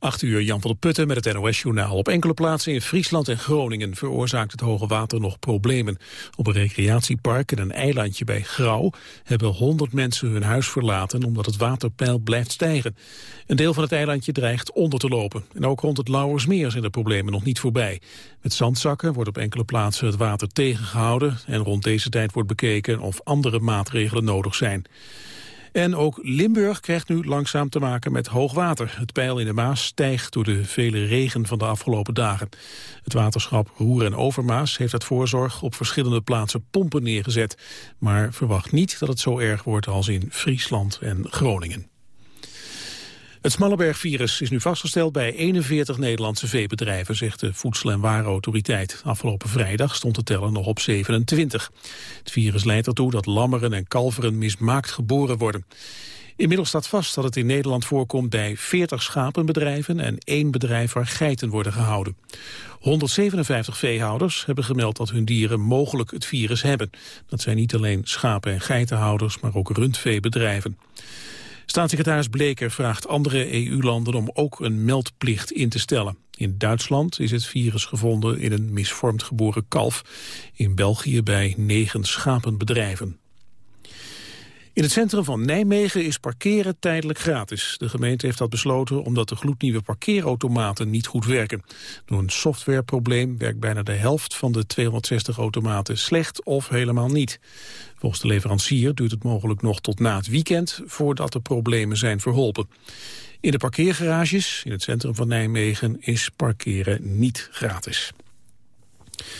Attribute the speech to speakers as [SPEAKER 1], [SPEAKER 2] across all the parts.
[SPEAKER 1] 8 uur Jan van der Putten met het NOS-journaal. Op enkele plaatsen in Friesland en Groningen veroorzaakt het hoge water nog problemen. Op een recreatiepark en een eilandje bij Grauw hebben 100 mensen hun huis verlaten omdat het waterpeil blijft stijgen. Een deel van het eilandje dreigt onder te lopen. En ook rond het Lauwersmeer zijn de problemen nog niet voorbij. Met zandzakken wordt op enkele plaatsen het water tegengehouden en rond deze tijd wordt bekeken of andere maatregelen nodig zijn. En ook Limburg krijgt nu langzaam te maken met hoogwater. Het peil in de Maas stijgt door de vele regen van de afgelopen dagen. Het waterschap Roer en Overmaas heeft uit voorzorg op verschillende plaatsen pompen neergezet. Maar verwacht niet dat het zo erg wordt als in Friesland en Groningen. Het Smallenberg-virus is nu vastgesteld bij 41 Nederlandse veebedrijven, zegt de Voedsel- en Warenautoriteit. Afgelopen vrijdag stond de teller nog op 27. Het virus leidt ertoe dat lammeren en kalveren mismaakt geboren worden. Inmiddels staat vast dat het in Nederland voorkomt bij 40 schapenbedrijven en één bedrijf waar geiten worden gehouden. 157 veehouders hebben gemeld dat hun dieren mogelijk het virus hebben. Dat zijn niet alleen schapen- en geitenhouders, maar ook rundveebedrijven. Staatssecretaris Bleker vraagt andere EU-landen om ook een meldplicht in te stellen. In Duitsland is het virus gevonden in een misvormd geboren kalf. In België bij negen schapenbedrijven. In het centrum van Nijmegen is parkeren tijdelijk gratis. De gemeente heeft dat besloten omdat de gloednieuwe parkeerautomaten niet goed werken. Door een softwareprobleem werkt bijna de helft van de 260 automaten slecht of helemaal niet. Volgens de leverancier duurt het mogelijk nog tot na het weekend voordat de problemen zijn verholpen. In de parkeergarages in het centrum van Nijmegen is parkeren niet gratis.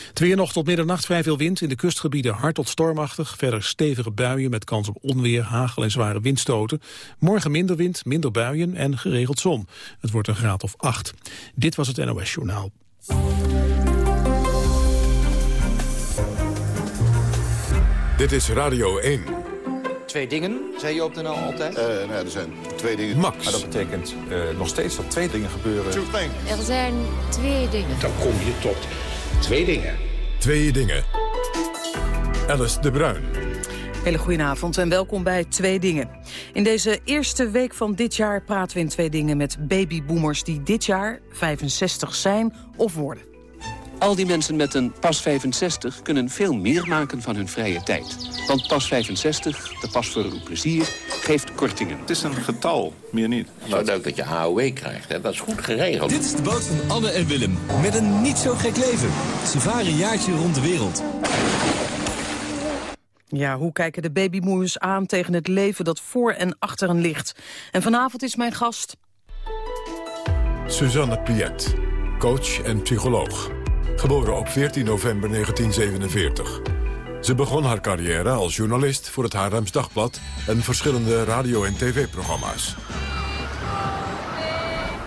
[SPEAKER 1] Het weer nog tot middernacht vrij veel wind. In de kustgebieden hard tot stormachtig. Verder stevige buien met kans op onweer, hagel en zware windstoten. Morgen minder wind, minder buien en geregeld zon. Het wordt een graad of acht. Dit was het NOS Journaal.
[SPEAKER 2] Dit is Radio 1.
[SPEAKER 3] Twee dingen, zei je op de NL altijd?
[SPEAKER 4] Uh, nou, er zijn twee dingen.
[SPEAKER 2] Max.
[SPEAKER 3] Maar dat betekent uh, nog steeds dat twee dingen gebeuren.
[SPEAKER 5] Er zijn twee dingen.
[SPEAKER 6] Dan kom je tot twee dingen.
[SPEAKER 2] Twee dingen. Alice de Bruin.
[SPEAKER 7] Hele goedenavond en welkom bij Twee Dingen. In deze eerste week van dit jaar praten we in Twee Dingen met babyboomers... die dit jaar 65 zijn of worden.
[SPEAKER 8] Al die mensen met een pas 65 kunnen veel meer maken van hun vrije tijd. Want pas 65, de pas voor uw plezier, geeft kortingen.
[SPEAKER 9] Het is een getal, meer niet.
[SPEAKER 6] Nou, leuk dat je AOW krijgt, hè? dat is goed geregeld.
[SPEAKER 10] Dit is de boot van Anne en Willem, met een niet zo gek leven. Ze varen een jaartje rond de wereld.
[SPEAKER 7] Ja, hoe kijken de babymoeders aan tegen het leven dat voor en achter hen ligt? En vanavond is mijn gast...
[SPEAKER 2] Suzanne Piet, coach en psycholoog. Geboren op 14 november 1947. Ze begon haar carrière als journalist voor het Haarlems Dagblad... en verschillende radio- en tv-programma's.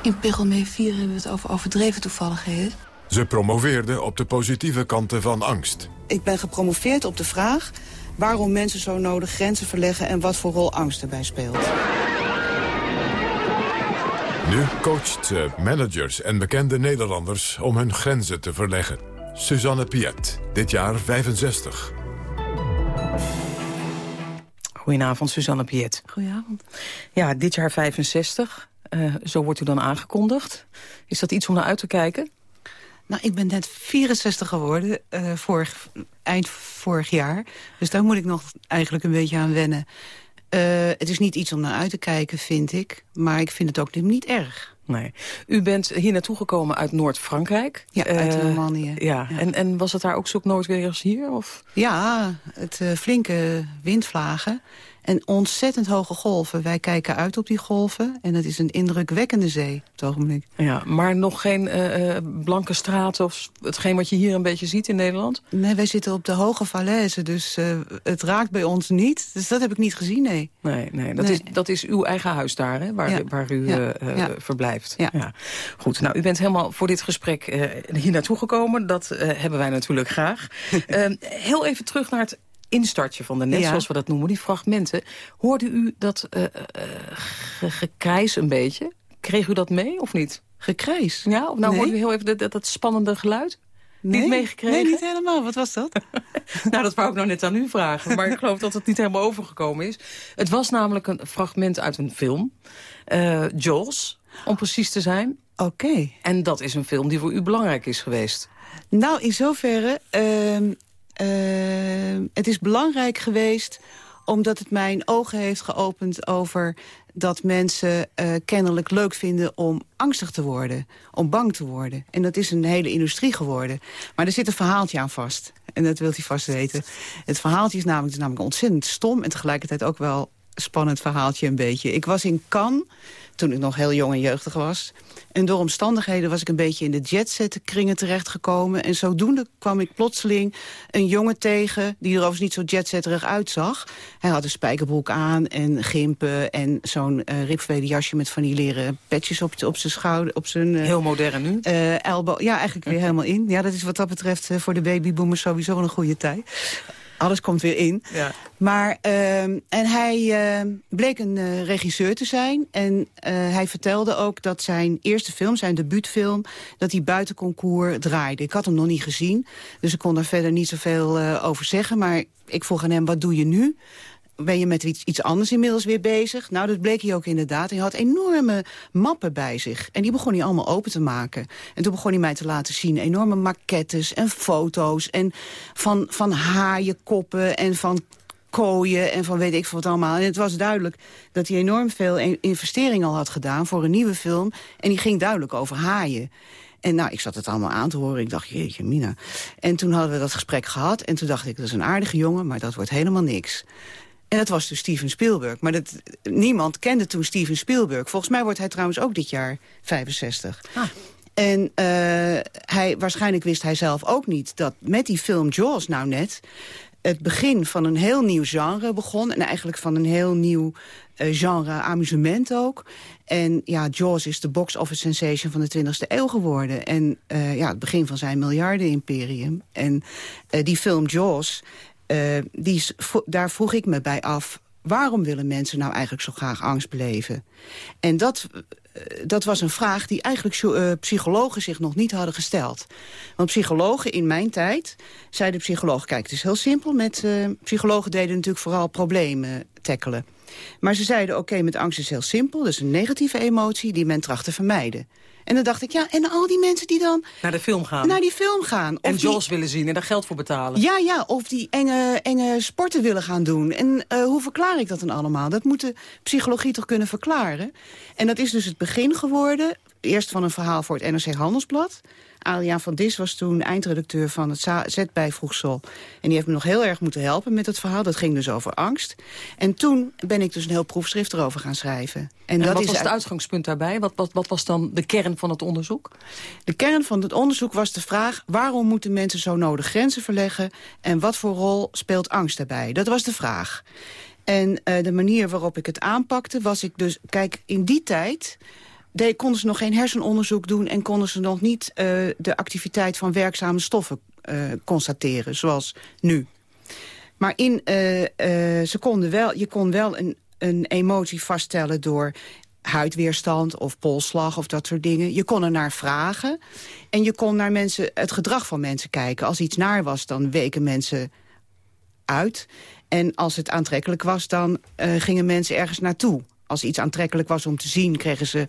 [SPEAKER 11] In Pichelmee 4 hebben we het over overdreven toevalligheden.
[SPEAKER 2] Ze promoveerde op de positieve kanten van angst.
[SPEAKER 12] Ik ben gepromoveerd op de vraag waarom mensen zo nodig grenzen verleggen... en wat voor rol angst erbij speelt.
[SPEAKER 2] Nu coacht ze managers en bekende Nederlanders om hun grenzen te verleggen. Suzanne Piet, dit jaar 65.
[SPEAKER 7] Goedenavond, Suzanne Piet.
[SPEAKER 11] Goedenavond.
[SPEAKER 7] Ja, dit jaar 65. Uh, zo wordt u dan aangekondigd. Is dat iets om naar uit te kijken?
[SPEAKER 11] Nou, ik ben net 64 geworden, uh, vorig, eind vorig jaar. Dus daar moet ik nog eigenlijk een beetje aan wennen. Uh, het is niet iets om naar uit te kijken, vind ik. Maar ik vind het ook niet erg.
[SPEAKER 7] Nee. U bent hier naartoe gekomen uit Noord-Frankrijk.
[SPEAKER 11] Ja, uit
[SPEAKER 7] uh,
[SPEAKER 11] Normandië.
[SPEAKER 7] Ja. ja. En, en was het daar ook zo nooit weer als hier? Of?
[SPEAKER 11] Ja, het uh, flinke windvlagen. En ontzettend hoge golven. Wij kijken uit op die golven. En het is een indrukwekkende zee op het ogenblik.
[SPEAKER 7] Ja, maar nog geen uh, blanke straten of hetgeen wat je hier een beetje ziet in Nederland?
[SPEAKER 11] Nee, wij zitten op de hoge falaise. Dus uh, het raakt bij ons niet. Dus dat heb ik niet gezien, nee.
[SPEAKER 7] Nee, nee, dat, nee. Is, dat is uw eigen huis daar, hè, waar, ja. waar u ja. Uh, ja. verblijft.
[SPEAKER 11] Ja.
[SPEAKER 7] ja. Goed, nou, u bent helemaal voor dit gesprek hier naartoe gekomen. Dat hebben wij natuurlijk graag. heel even terug naar het instartje van de net, ja. zoals we dat noemen, die fragmenten. Hoorde u dat uh, uh, ge gekrijs een beetje? Kreeg u dat mee of niet?
[SPEAKER 11] Gekrijs?
[SPEAKER 7] Ja, of nou
[SPEAKER 11] nee.
[SPEAKER 7] hoorde u heel even dat, dat spannende geluid?
[SPEAKER 11] Nee,
[SPEAKER 7] niet meegekregen?
[SPEAKER 11] Nee, niet helemaal. Wat was dat?
[SPEAKER 7] nou, dat wou ik nou net aan u vragen. Maar ik geloof dat het niet helemaal overgekomen is. Het was namelijk een fragment uit een film. Uh, Jaws. om precies te zijn.
[SPEAKER 11] Oké.
[SPEAKER 7] En dat is een film die voor u belangrijk is geweest.
[SPEAKER 11] Nou, in zoverre... Uh, het is belangrijk geweest omdat het mijn ogen heeft geopend over dat mensen uh, kennelijk leuk vinden om angstig te worden. Om bang te worden. En dat is een hele industrie geworden. Maar er zit een verhaaltje aan vast. En dat wilt u vast weten. Het verhaaltje is namelijk, is namelijk ontzettend stom... en tegelijkertijd ook wel spannend verhaaltje een beetje. Ik was in Cannes toen ik nog heel jong en jeugdig was. En door omstandigheden was ik een beetje in de jetset kringen terechtgekomen. En zodoende kwam ik plotseling een jongen tegen... die er overigens niet zo jetsetterig uitzag. Hij had een spijkerbroek aan en gimpen... en zo'n uh, jasje met van die leren petjes op, op zijn schouder. Op zijn, uh,
[SPEAKER 7] heel modern nu.
[SPEAKER 11] Uh, elbow, ja, eigenlijk weer helemaal in. Ja, dat is wat dat betreft voor de babyboomers sowieso een goede tijd alles komt weer in. Ja. Maar, uh, en hij uh, bleek een uh, regisseur te zijn. En uh, hij vertelde ook dat zijn eerste film, zijn debuutfilm... dat hij buiten concours draaide. Ik had hem nog niet gezien, dus ik kon daar verder niet zoveel over zeggen. Maar ik vroeg aan hem, wat doe je nu? Ben je met iets, iets anders inmiddels weer bezig? Nou, dat bleek hij ook inderdaad. Hij had enorme mappen bij zich. En die begon hij allemaal open te maken. En toen begon hij mij te laten zien enorme maquettes en foto's... en van, van haaienkoppen en van kooien en van weet ik veel wat allemaal. En het was duidelijk dat hij enorm veel investering al had gedaan voor een nieuwe film. En die ging duidelijk over haaien. En nou, ik zat het allemaal aan te horen. Ik dacht, jeetje, Mina. En toen hadden we dat gesprek gehad. En toen dacht ik, dat is een aardige jongen, maar dat wordt helemaal niks. En dat was dus Steven Spielberg. Maar dat, niemand kende toen Steven Spielberg. Volgens mij wordt hij trouwens ook dit jaar 65. Ah. En uh, hij, waarschijnlijk wist hij zelf ook niet dat met die film Jaws nou net... het begin van een heel nieuw genre begon. En eigenlijk van een heel nieuw uh, genre amusement ook. En ja, Jaws is de box-office sensation van de 20e eeuw geworden. En uh, ja, het begin van zijn miljarden-imperium. En die film Jaws uh, die, daar vroeg ik me bij af... waarom willen mensen nou eigenlijk zo graag angst beleven? En dat, uh, dat was een vraag die eigenlijk uh, psychologen zich nog niet hadden gesteld. Want psychologen in mijn tijd zeiden psychologen... kijk, het is heel simpel, met psychologen deden natuurlijk vooral problemen tackelen. Maar ze zeiden, oké, met angst is heel simpel. Dus een negatieve emotie die men tracht te vermijden. En dan dacht ik, ja, en al die mensen die dan...
[SPEAKER 7] Naar de film gaan.
[SPEAKER 11] Naar die film gaan. Of
[SPEAKER 7] en Jaws willen zien en daar geld voor betalen.
[SPEAKER 11] Ja, ja, of die enge, enge sporten willen gaan doen. En uh, hoe verklaar ik dat dan allemaal? Dat moet de psychologie toch kunnen verklaren? En dat is dus het begin geworden. Eerst van een verhaal voor het NRC Handelsblad. Adriaan van Dis was toen eindredacteur van het Zetbijvoegsel. En die heeft me nog heel erg moeten helpen met het verhaal. Dat ging dus over angst. En toen ben ik dus een heel proefschrift erover gaan schrijven. En,
[SPEAKER 7] en dat wat was het uitgangspunt daarbij? Wat, wat, wat was dan de kern van het onderzoek?
[SPEAKER 11] De kern van het onderzoek was de vraag... waarom moeten mensen zo nodig grenzen verleggen... en wat voor rol speelt angst daarbij? Dat was de vraag. En uh, de manier waarop ik het aanpakte was ik dus... Kijk, in die tijd de, konden ze nog geen hersenonderzoek doen... en konden ze nog niet uh, de activiteit van werkzame stoffen uh, constateren, zoals nu. Maar in, uh, ze konden wel, je kon wel een, een emotie vaststellen door huidweerstand of polslag of dat soort dingen. Je kon er naar vragen en je kon naar mensen, het gedrag van mensen kijken. Als iets naar was, dan weken mensen uit. En als het aantrekkelijk was, dan gingen mensen ergens naartoe als iets aantrekkelijk was om te zien, kregen ze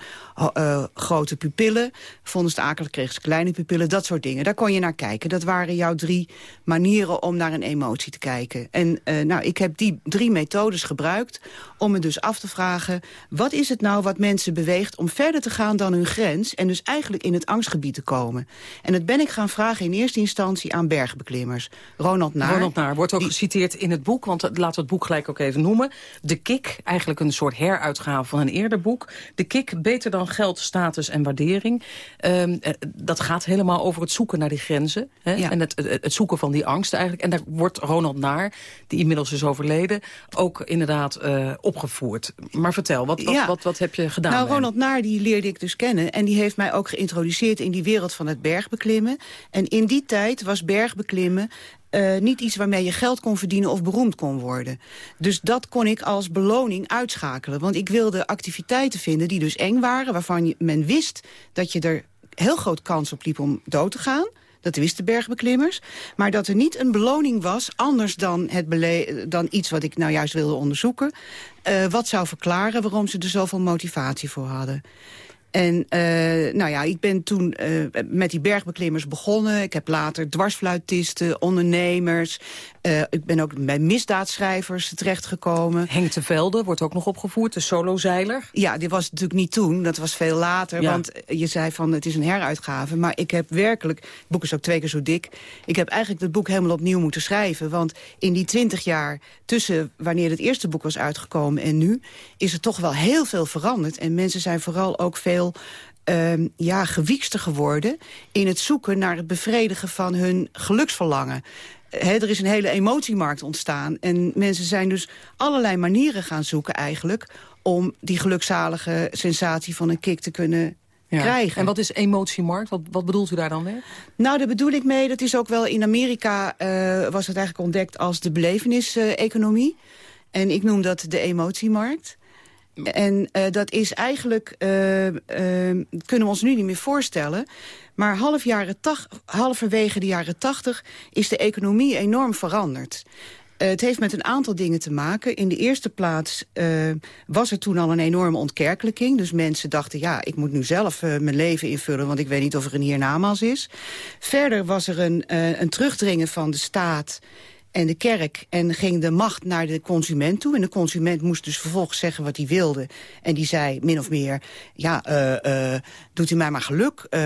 [SPEAKER 11] uh, grote pupillen. Vonden ze het akelig, kregen ze kleine pupillen. Dat soort dingen. Daar kon je naar kijken. Dat waren jouw drie manieren om naar een emotie te kijken. En uh, nou, ik heb die drie methodes gebruikt om me dus af te vragen... wat is het nou wat mensen beweegt om verder te gaan dan hun grens... en dus eigenlijk in het angstgebied te komen. En dat ben ik gaan vragen in eerste instantie aan bergbeklimmers. Ronald Naar.
[SPEAKER 7] Ronald Naar wordt ook geciteerd in het boek, want laten we het boek gelijk ook even noemen. De Kik, eigenlijk een soort heruit uitgave van een eerder boek. De Kik, Beter dan Geld, Status en Waardering. Um, dat gaat helemaal over het zoeken naar die grenzen. Hè? En het, het, zoeken van die angst eigenlijk. En daar wordt Ronald Naar, die inmiddels is overleden... ook inderdaad uh, opgevoerd. Maar vertel, wat, wat, wat, wat, heb je gedaan?
[SPEAKER 11] Nou, Ronald Naar die leerde ik dus kennen. En die heeft mij ook geïntroduceerd in die wereld van het bergbeklimmen. En in die tijd was bergbeklimmen uh, niet iets waarmee je geld kon verdienen of beroemd kon worden. Dus dat kon ik als beloning uitschakelen. Want ik wilde activiteiten vinden die dus eng waren... waarvan men wist dat je er heel groot kans op liep om dood te gaan... Dat wisten bergbeklimmers. Maar dat er niet een beloning was, anders dan, het dan iets wat ik nou juist wilde onderzoeken. Uh, wat zou verklaren waarom ze er zoveel motivatie voor hadden. En uh, nou ja, ik ben toen uh, met die bergbeklimmers begonnen. Ik heb later dwarsfluitisten, ondernemers... Uh, ik ben ook bij misdaadschrijvers terechtgekomen.
[SPEAKER 7] Henk de Velde wordt ook nog opgevoerd, de solozeiler.
[SPEAKER 11] Ja, dit was natuurlijk niet toen, dat was veel later. Ja. Want je zei van het is een heruitgave. Maar ik heb werkelijk, het boek is ook twee keer zo dik... ik heb eigenlijk het boek helemaal opnieuw moeten schrijven. Want in die twintig jaar tussen wanneer het eerste boek was uitgekomen en nu... is er toch wel heel veel veranderd. En mensen zijn vooral ook veel uh, ja, gewiekster geworden... in het zoeken naar het bevredigen van hun geluksverlangen. He, er is een hele emotiemarkt ontstaan. En mensen zijn dus allerlei manieren gaan zoeken eigenlijk... om die gelukzalige sensatie van een kick te kunnen ja. krijgen.
[SPEAKER 7] En wat is emotiemarkt? Wat, wat bedoelt u daar dan mee?
[SPEAKER 11] Nou, daar bedoel ik mee, dat is ook wel in Amerika... Uh, was het eigenlijk ontdekt als de belevenis-economie. en ik noem dat de emotiemarkt. En uh, dat is eigenlijk, uh, kunnen we ons nu niet meer voorstellen... maar half jaren halverwege de jaren tachtig is de economie enorm veranderd. Het heeft met een aantal dingen te maken. In de eerste plaats was er toen al een enorme ontkerkelijking. Dus mensen dachten, ja, ik moet nu zelf mijn leven invullen... want ik weet niet of er een hiernamaals is. Verder was er een, een terugdringen van de staat en de kerk en ging de macht naar de consument toe. En de consument moest dus vervolgens zeggen wat hij wilde. En die zei min of meer, ja, uh, uh, doet u mij maar geluk. Uh,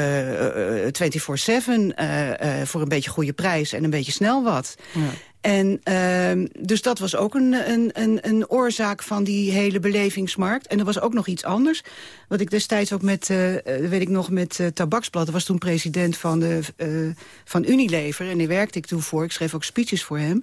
[SPEAKER 11] 24-7 voor een beetje goede prijs en een beetje snel wat. Ja. En uh, dus dat was ook een, een, een, een oorzaak van die hele belevingsmarkt. En er was ook nog iets anders. Wat ik destijds ook met, uh, weet ik nog, met uh, Tabaksblad... was toen president van, de, van Unilever. En daar werkte ik toen voor. Ik schreef ook speeches voor hem.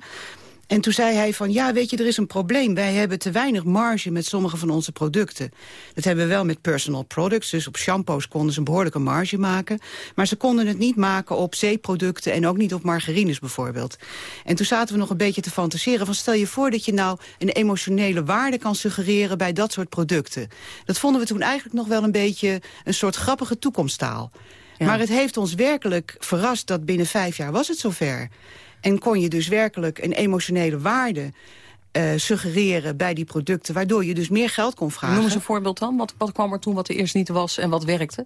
[SPEAKER 11] En toen zei hij van, ja, weet je, er is een probleem. Wij hebben te weinig marge met sommige van onze producten. Dat hebben we wel met personal products. Dus op shampoos konden ze een behoorlijke marge maken. Maar ze konden het niet maken op zeeproducten... en ook niet op margarines bijvoorbeeld. En toen zaten we nog een beetje te fantaseren... van stel je voor dat je nou een emotionele waarde kan suggereren... bij dat soort producten. Dat vonden we toen eigenlijk nog wel een beetje... een soort grappige toekomsttaal. Ja. Maar het heeft ons werkelijk verrast dat binnen vijf jaar was het zover. En kon je dus werkelijk een emotionele waarde uh, suggereren bij die producten... waardoor je dus meer geld kon vragen.
[SPEAKER 7] Noem eens een voorbeeld dan. Wat, wat kwam er toen wat er eerst niet was en wat werkte?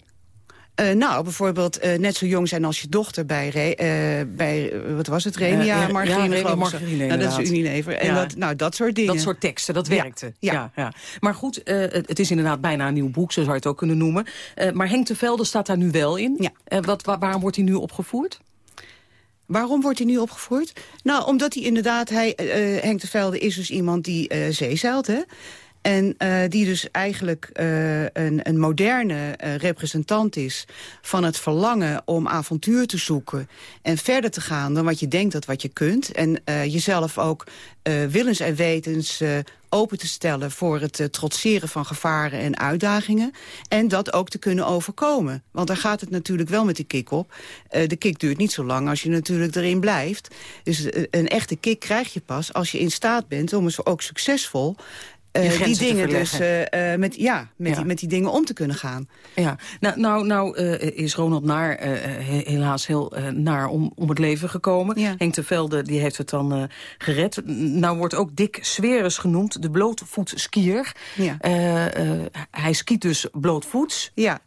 [SPEAKER 11] Uh, nou, bijvoorbeeld uh, net zo jong zijn als je dochter bij, uh, bij wat was het, Renia, ja, margarine,
[SPEAKER 7] ja, margarine
[SPEAKER 11] nou, dat is Unilever. En dat, nou, dat soort dingen.
[SPEAKER 7] Dat soort teksten, dat werkte. Ja, ja. Maar goed, het is inderdaad bijna een nieuw boek, zo zou je het ook kunnen noemen. maar Henk de Velde staat daar nu wel in. Ja. wat, waar, waarom wordt hij nu opgevoerd?
[SPEAKER 11] Waarom wordt hij nu opgevoerd? Nou, omdat hij inderdaad, hij, uh, Henk de Velde is dus iemand die uh, zeezeilt, hè? En uh, die dus eigenlijk uh, een, een moderne uh, representant is van het verlangen om avontuur te zoeken. En verder te gaan dan wat je denkt dat wat je kunt. En jezelf ook willens en wetens open te stellen voor het trotseren van gevaren en uitdagingen. En dat ook te kunnen overkomen. Want daar gaat het natuurlijk wel met de kick op. De kick duurt niet zo lang als je natuurlijk erin blijft. Dus een echte kick krijg je pas als je in staat bent om ook succesvol uh, die dingen dus uh, met, ja, met, ja. Die, met die dingen om te kunnen gaan.
[SPEAKER 7] Ja, nou, nou, nou is Ronald Naar helaas heel naar om, om het leven gekomen. Ja. Henk de Velde die heeft het dan gered. Nou wordt ook Dick Sweres genoemd, de blootvoetskier. Ja. hij skiet dus blootvoets. Ja.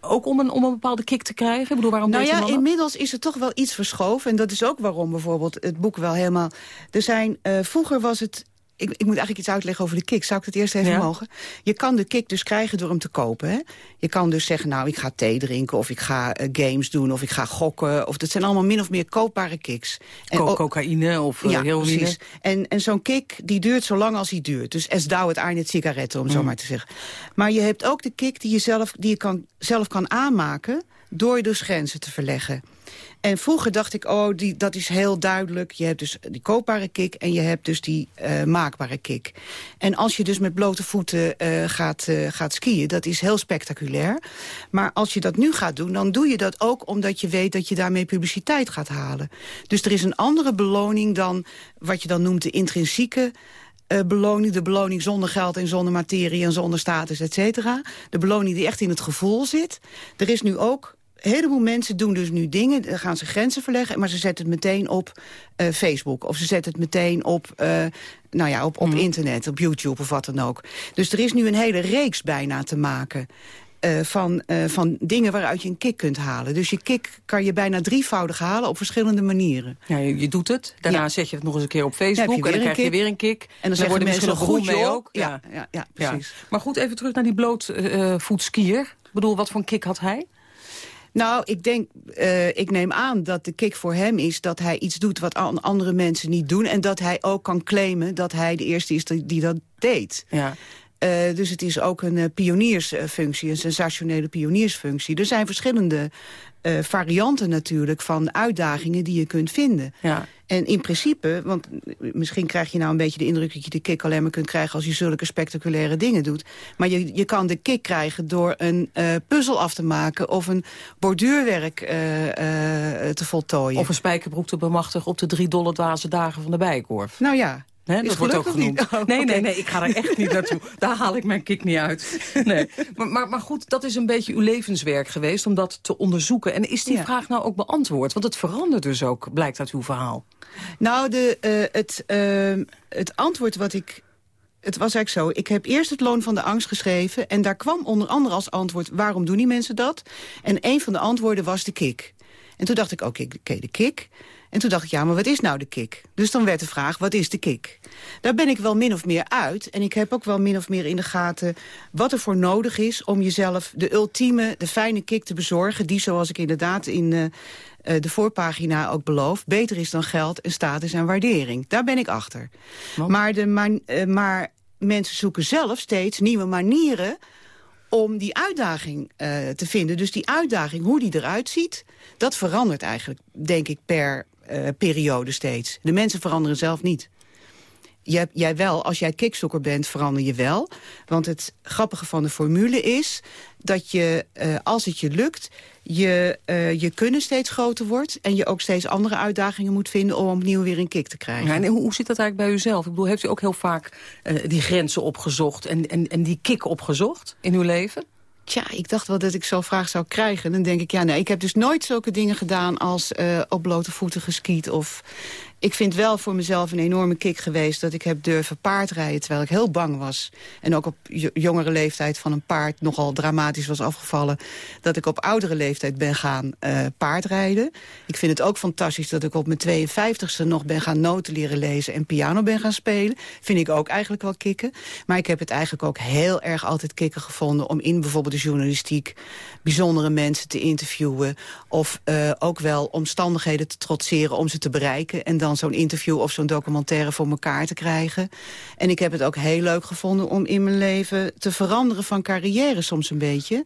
[SPEAKER 7] ook om een, om een bepaalde kick te krijgen? Ik bedoel, waarom
[SPEAKER 11] nou ja, inmiddels is er toch wel iets verschoven. En dat is ook waarom bijvoorbeeld het boek wel helemaal... Er zijn, vroeger was het ik, ik, moet eigenlijk iets uitleggen over de kick. Zou ik het eerst even ja. mogen? Je kan de kick dus krijgen door hem te kopen. Hè? Je kan dus zeggen, nou, ik ga thee drinken... of ik ga uh, games doen, of ik ga gokken. Of dat zijn allemaal min of meer koopbare kicks.
[SPEAKER 7] En, Co cocaïne of uh, ja, heroïne. Precies.
[SPEAKER 11] En, en zo'n kick die duurt zo lang als hij duurt. Dus es dauwt het sigaretten, om mm. zo maar te zeggen. Maar je hebt ook de kick die je zelf, die je kan, zelf kan aanmaken... door dus grenzen te verleggen. En vroeger dacht ik, oh, die, dat is heel duidelijk. Je hebt dus die koopbare kick en je hebt dus die uh, maakbare kick. En als je dus met blote voeten uh, gaat, uh, gaat skiën, dat is heel spectaculair. Maar als je dat nu gaat doen, dan doe je dat ook omdat je weet dat je daarmee publiciteit gaat halen. Dus er is een andere beloning dan wat je dan noemt de intrinsieke beloning. De beloning zonder geld en zonder materie en zonder status, et cetera. De beloning die echt in het gevoel zit. Er is nu ook een heleboel mensen doen dus nu dingen, dan gaan ze grenzen verleggen... maar ze zetten het meteen op uh, Facebook. Of ze zetten het meteen op, uh, nou ja, op, op mm. internet, op YouTube of wat dan ook. Dus er is nu een hele reeks bijna te maken. eh, van, van dingen waaruit je een kick kunt halen. Dus je kick kan je bijna drievoudig halen op verschillende manieren.
[SPEAKER 7] Ja, je, je doet het. Daarna zet je het nog eens een keer op Facebook. en dan krijg je weer een kick.
[SPEAKER 11] En dan, zeggen mensen nog goed mee ook.
[SPEAKER 7] Ja, ja, ja, precies. Maar goed, even terug naar die blootvoetskier. ik bedoel, wat voor een kick had hij?
[SPEAKER 11] Nou, ik denk, uh, ik neem aan dat de kick voor hem is dat hij iets doet wat andere mensen niet doen. En dat hij ook kan claimen dat hij de eerste is die dat deed. Ja. Uh, dus het is ook een uh, pioniersfunctie, een sensationele pioniersfunctie. Er zijn verschillende varianten natuurlijk van uitdagingen die je kunt vinden. Ja. En in principe, want misschien krijg je nou een beetje de indruk... dat je de kick alleen maar kunt krijgen als je zulke spectaculaire dingen doet. Maar je, je kan de kick krijgen door een uh, puzzel af te maken... of een borduurwerk uh, te voltooien.
[SPEAKER 7] Of een spijkerbroek te bemachtigen op de drie dolle dwaze dagen van de Bijenkorf.
[SPEAKER 11] Nou ja,
[SPEAKER 7] dat wordt ook genoemd. Oh, nee, nee, nee, ik ga er echt niet naartoe. Daar haal ik mijn kick niet uit. Nee. Maar, maar, maar, goed, dat is een beetje uw levenswerk geweest om dat te onderzoeken. En is die vraag nou ook beantwoord? Want het verandert dus ook, blijkt uit uw verhaal.
[SPEAKER 11] Nou, de, uh, het, uh, het antwoord wat ik het was eigenlijk zo. Ik heb eerst het loon van de angst geschreven. En daar kwam onder andere als antwoord... waarom doen die mensen dat? En een van de antwoorden was de kick. En toen dacht ik, oké, de kick. En toen dacht ik, ja, maar wat is nou de kick? Dus dan werd de vraag, wat is de kick? Daar ben ik wel min of meer uit. En ik heb ook wel min of meer in de gaten wat er voor nodig is... om jezelf de ultieme, de fijne kick te bezorgen... die, zoals ik inderdaad in uh, de voorpagina ook beloof... beter is dan geld en status en waardering. Daar ben ik achter. Maar, de uh, maar mensen zoeken zelf steeds nieuwe manieren om die uitdaging uh, te vinden. Dus die uitdaging, hoe die eruit ziet... dat verandert eigenlijk, denk ik, per uh, periode steeds. De mensen veranderen zelf niet. Jij, jij wel, als jij kickzoeker bent, verander je wel. Want het grappige van de formule is dat je, uh, als het je lukt... Je, uh, je kunnen steeds groter wordt... en je ook steeds andere uitdagingen moet vinden... om opnieuw weer een kick te krijgen.
[SPEAKER 7] Ja, en hoe, hoe zit dat eigenlijk bij uzelf? Ik bedoel, heeft u ook heel vaak uh, die grenzen opgezocht... En, en, en die kick opgezocht in uw leven?
[SPEAKER 11] Tja, ik dacht wel dat ik zo'n vraag zou krijgen. Dan denk ik, ja, nee, ik heb dus nooit zulke dingen gedaan als uh, op blote voeten geskiet. Of ik vind wel voor mezelf een enorme kick geweest... dat ik heb durven paardrijden terwijl ik heel bang was. En ook op jongere leeftijd van een paard nogal dramatisch was afgevallen... dat ik op oudere leeftijd ben gaan uh, paardrijden. Ik vind het ook fantastisch dat ik op mijn 52e nog ben gaan noten leren lezen... en piano ben gaan spelen. Vind ik ook eigenlijk wel kicken. Maar ik heb het eigenlijk ook heel erg altijd kicken gevonden... om in bijvoorbeeld de journalistiek bijzondere mensen te interviewen... of uh, ook wel omstandigheden te trotseren om ze te bereiken... en dan zo'n interview of zo'n documentaire voor elkaar te krijgen. En ik heb het ook heel leuk gevonden om in mijn leven te veranderen van carrière soms een beetje.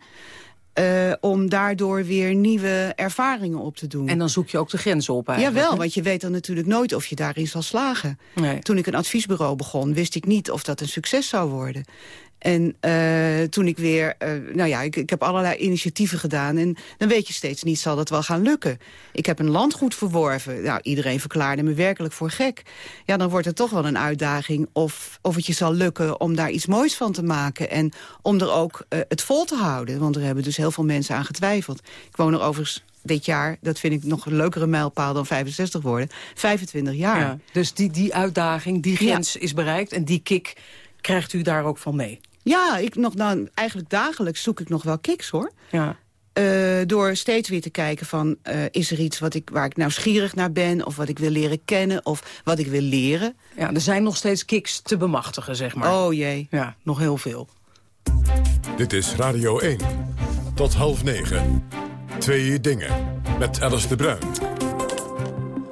[SPEAKER 11] Uh, om daardoor weer nieuwe ervaringen op te doen.
[SPEAKER 7] En dan zoek je ook de grenzen op eigenlijk.
[SPEAKER 11] Jawel, want je weet dan natuurlijk nooit of je daarin zal slagen. Nee. Toen ik een adviesbureau begon, wist ik niet of dat een succes zou worden. En uh, toen ik weer, uh, nou ja, ik, ik heb allerlei initiatieven gedaan. En dan weet je steeds niet, zal dat wel gaan lukken. Ik heb een landgoed verworven. Nou, iedereen verklaarde me werkelijk voor gek. Ja, dan wordt het toch wel een uitdaging of, of het je zal lukken om daar iets moois van te maken. En om er ook uh, het vol te houden. Want er hebben dus heel veel mensen aan getwijfeld. Ik woon er overigens dit jaar, dat vind ik nog een leukere mijlpaal dan 65 worden, 25 jaar. Ja,
[SPEAKER 7] dus die, die uitdaging, die grens ja. is bereikt en die kick krijgt u daar ook van mee?
[SPEAKER 11] Ja, ik nog, nou, eigenlijk dagelijks zoek ik nog wel kicks, hoor. Ja. Uh, door steeds weer te kijken van, uh, is er iets wat ik, waar ik nieuwsgierig naar ben... of wat ik wil leren kennen, of wat ik wil leren.
[SPEAKER 7] Ja, er zijn nog steeds kicks te bemachtigen, zeg maar.
[SPEAKER 11] Oh jee.
[SPEAKER 7] Ja, nog heel veel.
[SPEAKER 2] Dit is Radio 1. Tot half negen. Twee dingen. Met Alice de Bruin.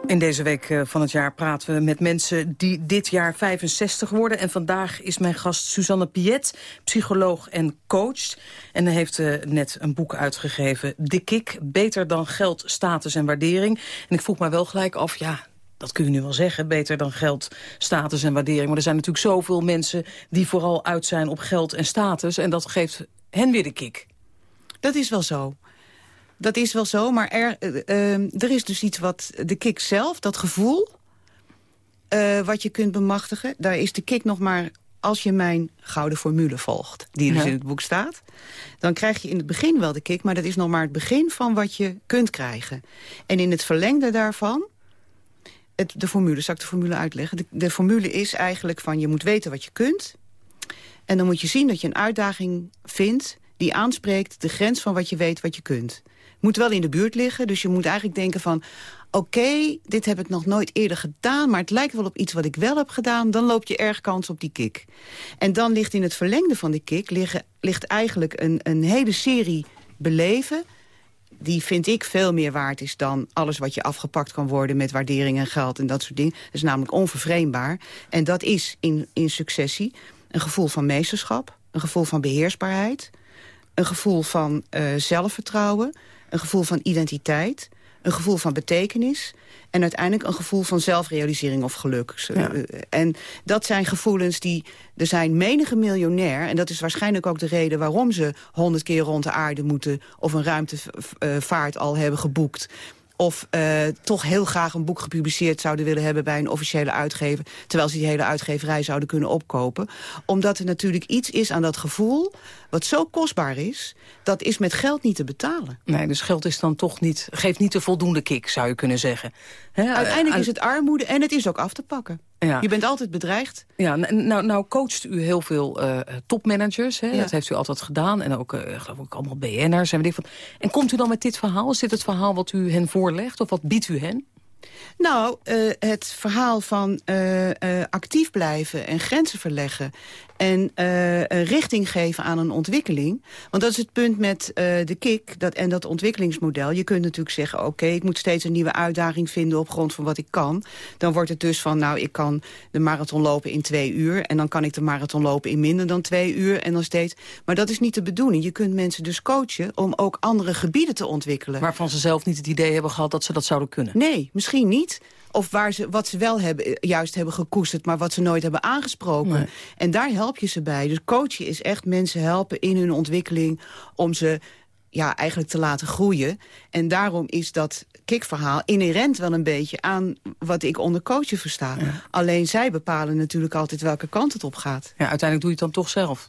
[SPEAKER 7] In deze week eh, van het jaar praten we met mensen die dit jaar 65 worden. En vandaag is mijn gast Suzanne Piet, psycholoog en coach. En heeft uh, net een boek uitgegeven, De Kik, Beter dan geld, status en waardering. En ik vroeg me wel gelijk af, ja, dat kun je nu wel zeggen, beter dan geld, status en waardering. Maar er zijn natuurlijk zoveel mensen die vooral uit zijn op geld en status. En dat geeft hen weer de kick.
[SPEAKER 11] Dat is wel zo. Dat is wel zo, maar er, uh, uh, er is dus iets wat de kick zelf, dat gevoel... Uh, wat je kunt bemachtigen, daar is de kick nog maar... als je mijn gouden formule volgt, die dus ja. in het boek staat... dan krijg je in het begin wel de kick... maar dat is nog maar het begin van wat je kunt krijgen. En in het verlengde daarvan... Het, de formule, zal ik de formule uitleggen? De, de formule is eigenlijk van je moet weten wat je kunt... en dan moet je zien dat je een uitdaging vindt die aanspreekt de grens van wat je weet, wat je kunt. Moet wel in de buurt liggen, dus je moet eigenlijk denken van... oké, dit heb ik nog nooit eerder gedaan... maar het lijkt wel op iets wat ik wel heb gedaan... dan loop je erg kans op die kick. En dan ligt in het verlengde van die kick... Liggen, ligt eigenlijk een, een hele serie beleven die vind ik veel meer waard is dan alles wat je afgepakt kan worden... met waardering en geld en dat soort dingen. Dat is namelijk onvervreembaar. En dat is in, in successie een gevoel van meesterschap... een gevoel van beheersbaarheid... een gevoel van uh, zelfvertrouwen... een gevoel van identiteit... een gevoel van betekenis... En uiteindelijk een gevoel van zelfrealisering of geluk. Ja. En dat zijn gevoelens die... Er zijn menige miljonair, en dat is waarschijnlijk ook de reden... waarom ze honderd keer rond de aarde moeten... of een ruimtevaart al hebben geboekt of uh, toch heel graag een boek gepubliceerd zouden willen hebben bij een officiële uitgever, terwijl ze die hele uitgeverij zouden kunnen opkopen. Omdat er natuurlijk iets is aan dat gevoel, wat zo kostbaar is, dat is met geld niet te betalen.
[SPEAKER 7] Nee, dus geld is dan toch niet, geeft niet de voldoende kick, zou je kunnen zeggen.
[SPEAKER 11] Uiteindelijk is het armoede en het is ook af te pakken. Ja. Je bent altijd bedreigd.
[SPEAKER 7] Ja, nou, nou coacht u heel veel uh, topmanagers. Hè? Dat heeft u altijd gedaan. En ook, uh, geloof ik, allemaal BN'ers. En, en komt u dan met dit verhaal? Is dit het verhaal wat u hen voorlegt? Of wat biedt u hen?
[SPEAKER 11] Nou, uh, het verhaal van actief blijven en grenzen verleggen... en een richting geven aan een ontwikkeling. Want dat is het punt met de KIK dat, en dat ontwikkelingsmodel. Je kunt natuurlijk zeggen, oké, ik moet steeds een nieuwe uitdaging vinden... op grond van wat ik kan. Dan wordt het dus van, nou, ik kan de marathon lopen in twee uur... en dan kan ik de marathon lopen in minder dan twee uur. En dan steeds. Maar dat is niet de bedoeling. Je kunt mensen dus coachen om ook andere gebieden te ontwikkelen.
[SPEAKER 7] Waarvan ze zelf niet het idee hebben gehad dat ze dat zouden kunnen.
[SPEAKER 11] Nee, misschien niet. Of waar ze, wat ze wel hebben, eh, juist hebben gekoesterd, maar wat ze nooit hebben aangesproken. En daar help je ze bij. Dus coachen is echt mensen helpen in hun ontwikkeling... om ze ja, eigenlijk te laten groeien. En daarom is dat kickverhaal inherent wel een beetje aan wat ik onder coachen versta. Alleen zij bepalen natuurlijk altijd welke kant het op gaat.
[SPEAKER 7] Ja, uiteindelijk doe je het dan toch zelf.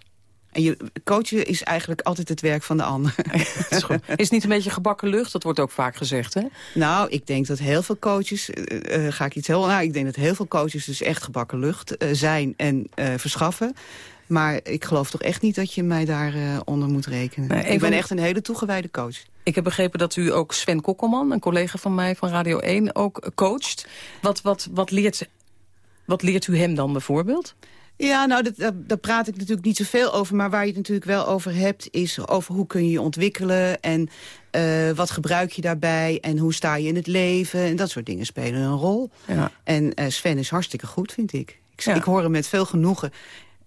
[SPEAKER 11] En je, coachen is eigenlijk altijd het werk van de ander.
[SPEAKER 7] is, is het niet een beetje gebakken lucht? Dat wordt ook vaak gezegd, hè?
[SPEAKER 11] Nou, ik denk dat heel veel coaches... Uh, ga ik iets heel... Nou, ik denk dat heel veel coaches dus echt gebakken lucht uh, zijn en verschaffen. Maar ik geloof toch echt niet dat je mij daaronder onder moet rekenen. Nee, ik ben echt een hele toegewijde coach.
[SPEAKER 7] Ik heb begrepen dat u ook Sven Kokkelman, een collega van mij van Radio 1, ook coacht. Wat, wat, wat, leert, wat leert u hem dan bijvoorbeeld?
[SPEAKER 11] Ja, nou, dat, daar praat ik natuurlijk niet zoveel over. Maar waar je het natuurlijk wel over hebt, is over hoe kun je je ontwikkelen... en uh, wat gebruik je daarbij en hoe sta je in het leven. En dat soort dingen spelen een rol. Ja. En uh, Sven is hartstikke goed, vind ik. Ik, ja. ik hoor hem met veel genoegen.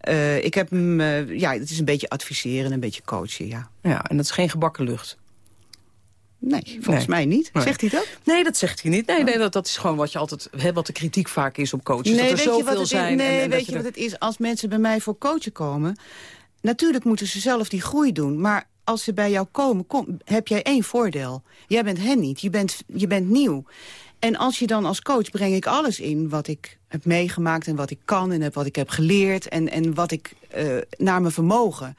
[SPEAKER 11] Uh, ik heb hem, ja, het is een beetje adviseren, een beetje coachen, ja.
[SPEAKER 7] Ja, en dat is geen gebakken lucht.
[SPEAKER 11] Nee, volgens mij niet. Zegt hij dat?
[SPEAKER 7] Nee, dat zegt hij niet. Nee, nee dat, dat is gewoon wat je altijd, hè, wat de kritiek vaak is op coaches. Nee, dat er zoveel zijn.
[SPEAKER 11] Nee, weet je wat het is? Als mensen bij mij voor coachen komen... natuurlijk moeten ze zelf die groei doen. Maar als ze bij jou komen, kom, heb jij één voordeel. Jij bent hen niet. Je bent, je bent nieuw. En als je dan als coach breng ik alles in wat ik heb meegemaakt en wat ik kan en wat ik heb geleerd en, en wat ik uh, naar mijn vermogen.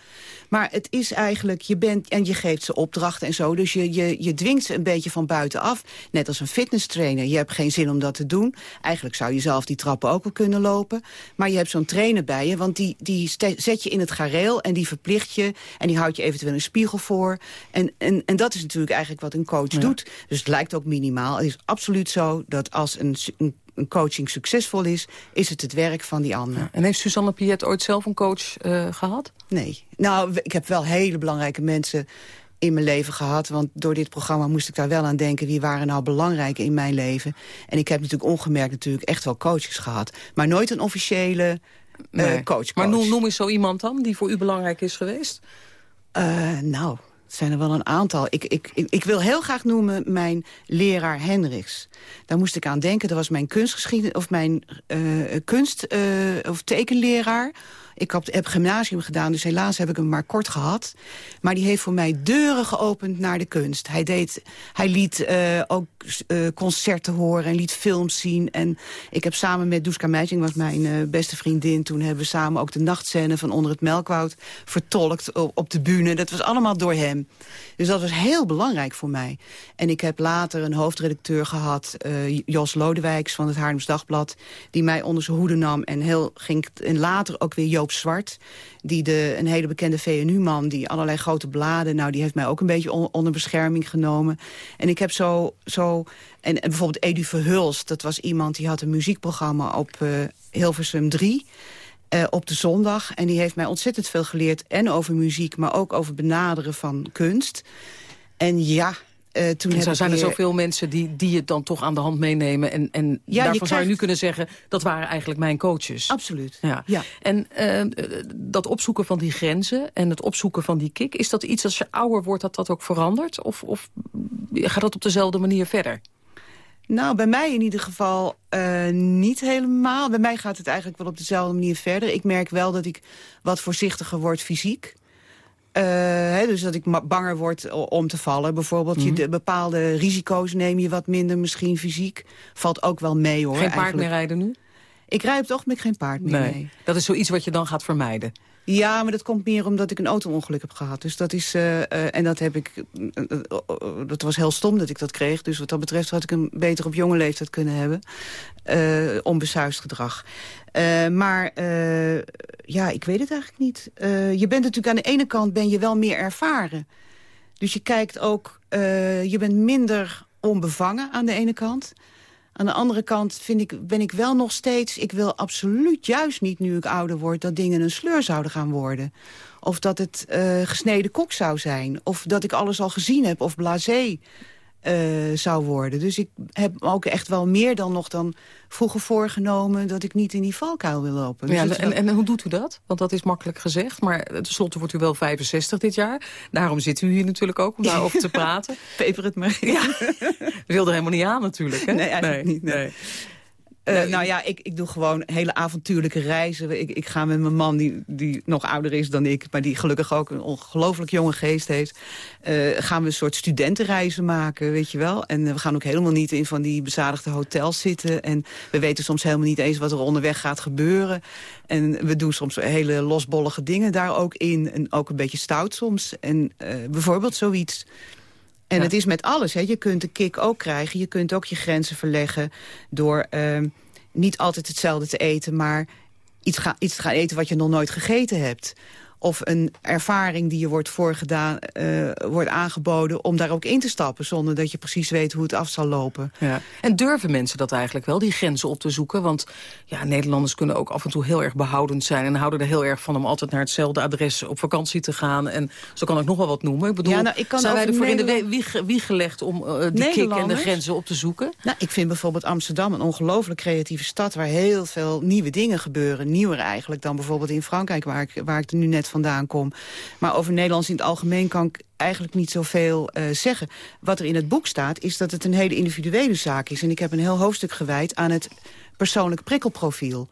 [SPEAKER 11] Maar het is eigenlijk, je bent en je geeft ze opdrachten en zo. Dus je, je, je dwingt ze een beetje van buitenaf. Net als een fitnesstrainer. Je hebt geen zin om dat te doen. Eigenlijk zou je zelf die trappen ook wel kunnen lopen. Maar je hebt zo'n trainer bij je, want die, die zet je in het gareel en die verplicht je. En die houdt je eventueel een spiegel voor. En, en, en dat is natuurlijk eigenlijk wat een coach doet. Dus het lijkt ook minimaal. Het is absoluut zo dat als een, een een coaching succesvol is, is het het werk van die ander.
[SPEAKER 7] en heeft Suzanne Piet ooit zelf een coach uh, gehad?
[SPEAKER 11] Nee. Nou, ik heb wel hele belangrijke mensen in mijn leven gehad. Want door dit programma moest ik daar wel aan denken... wie waren nou belangrijk in mijn leven. En ik heb natuurlijk ongemerkt natuurlijk echt wel coaches gehad. Maar nooit een officiële uh, coach, coach.
[SPEAKER 7] Maar noem, noem eens zo iemand dan die voor u belangrijk is geweest?
[SPEAKER 11] Uh, nou, zijn er wel een aantal. Ik, ik, ik, wil heel graag noemen mijn leraar Hendricks. Daar moest ik aan denken. Dat was mijn kunstgeschiedenis of mijn uh, kunst- uh, of tekenleraar ik heb, heb gymnasium gedaan, dus helaas heb ik hem maar kort gehad. Maar die heeft voor mij deuren geopend naar de kunst. Hij, deed, hij liet uh, ook uh, concerten horen en liet films zien. En ik heb samen met Duska Meijing, was mijn uh, beste vriendin... toen hebben we samen ook de nachtscène van Onder het Melkwoud vertolkt op, op de bühne. Dat was allemaal door hem. Dus dat was heel belangrijk voor mij. En ik heb later een hoofdredacteur gehad, Jos Lodewijks van het Haarlems Dagblad... die mij onder zijn hoede nam en, heel, ging, en later ook weer Zwart, die de, een hele bekende VNU-man... die allerlei grote bladen, nou, die heeft mij ook een beetje onder bescherming genomen. En ik heb zo... zo en, bijvoorbeeld Edu Verhulst, dat was iemand die had een muziekprogramma op uh, Hilversum 3... Uh, op de zondag. En die heeft mij ontzettend veel geleerd. En over muziek, maar ook over benaderen van kunst. En ja, uh, toen
[SPEAKER 7] en zo zijn er zoveel mensen die, die het dan toch aan de hand meenemen. En, en ja, daarvan zou je nu kunnen zeggen, dat waren eigenlijk mijn coaches.
[SPEAKER 11] Absoluut.
[SPEAKER 7] Ja. ja. En uh, dat opzoeken van die grenzen en het opzoeken van die kick... is dat iets als je ouder wordt dat dat ook verandert? Of, of gaat dat op dezelfde manier verder?
[SPEAKER 11] Nou, bij mij in ieder geval uh, niet helemaal. Bij mij gaat het eigenlijk wel op dezelfde manier verder. Ik merk wel dat ik wat voorzichtiger word fysiek. Uh, dus dat ik banger word om te vallen. Bijvoorbeeld, mm -hmm. je mhm. de bepaalde risico's neem je wat minder misschien fysiek. Valt ook wel mee hoor.
[SPEAKER 7] Geen paard eigenlijk. meer rijden nu?
[SPEAKER 11] Ik rijd op het ogenblik geen paard meer, nee.
[SPEAKER 7] nee. Dat is zoiets wat je dan gaat vermijden?
[SPEAKER 11] Ja, maar dat komt meer omdat ik een auto-ongeluk heb gehad. Dus dat is, uh, uh, en dat heb ik, uh, dat was heel stom dat ik dat kreeg. Dus wat dat betreft had ik hem beter op jonge leeftijd kunnen hebben. onbesuist gedrag. maar ja, ik weet het eigenlijk niet. je bent natuurlijk aan de ene kant ben je wel meer ervaren. Dus je kijkt ook, je bent minder onbevangen aan de ene kant. Aan de andere kant vind ik, ben ik wel nog steeds... ik wil absoluut juist niet, nu ik ouder word... dat dingen een sleur zouden gaan worden. Of dat het uh, gesneden kok zou zijn. Of dat ik alles al gezien heb. Of blasé uh, zou worden. Dus ik heb ook echt wel meer dan nog dan vroeger voorgenomen... dat ik niet in die valkuil wil lopen.
[SPEAKER 7] Dus ja, en, en, hoe doet u dat? Want dat is makkelijk gezegd. Maar tenslotte wordt u wel 65 dit jaar. Daarom zit u hier natuurlijk ook om daarover te praten.
[SPEAKER 11] Peper het maar.
[SPEAKER 7] Ja. Wilde helemaal niet aan natuurlijk. Hè?
[SPEAKER 11] Nee, eigenlijk niet. nee. Uh, nou ja, ik, ik doe gewoon hele avontuurlijke reizen. Ik, ik ga met mijn man, die, die nog ouder is dan ik... maar die gelukkig ook een ongelooflijk jonge geest heeft... Uh, gaan we een soort studentenreizen maken, weet je wel. En uh, we gaan ook helemaal niet in van die bezadigde hotels zitten. En we weten soms helemaal niet eens wat er onderweg gaat gebeuren. En we doen soms hele losbollige dingen daar ook in. En ook een beetje stout soms. En bijvoorbeeld zoiets... En ja. het is met alles. Hè. Je kunt de kick ook krijgen. Je kunt ook je grenzen verleggen door uh, niet altijd hetzelfde te eten... maar iets, ga, iets te gaan eten wat je nog nooit gegeten hebt of een ervaring die je wordt voorgedaan, uh, wordt aangeboden... om daar ook in te stappen, zonder dat je precies weet hoe het af zal lopen.
[SPEAKER 7] Ja. En durven mensen dat eigenlijk wel, die grenzen op te zoeken? Want ja, Nederlanders kunnen ook af en toe heel erg behoudend zijn... en houden er heel erg van om altijd naar hetzelfde adres op vakantie te gaan. En zo kan ik nog wel wat noemen. Ik bedoel, ja, nou, ik kan zijn wij ervoor in de wieg, wieg gelegd om uh, die kick en de grenzen op te zoeken?
[SPEAKER 11] Nou, ik vind bijvoorbeeld Amsterdam een ongelooflijk creatieve stad... waar heel veel nieuwe dingen gebeuren. Nieuwer eigenlijk dan bijvoorbeeld in Frankrijk, waar ik, waar ik er nu net vandaan kom. Maar over Nederlands in het algemeen kan ik eigenlijk niet zoveel uh, zeggen. Wat er in het boek staat, is dat het een hele individuele zaak is. En ik heb een heel hoofdstuk gewijd aan het persoonlijk prikkelprofiel.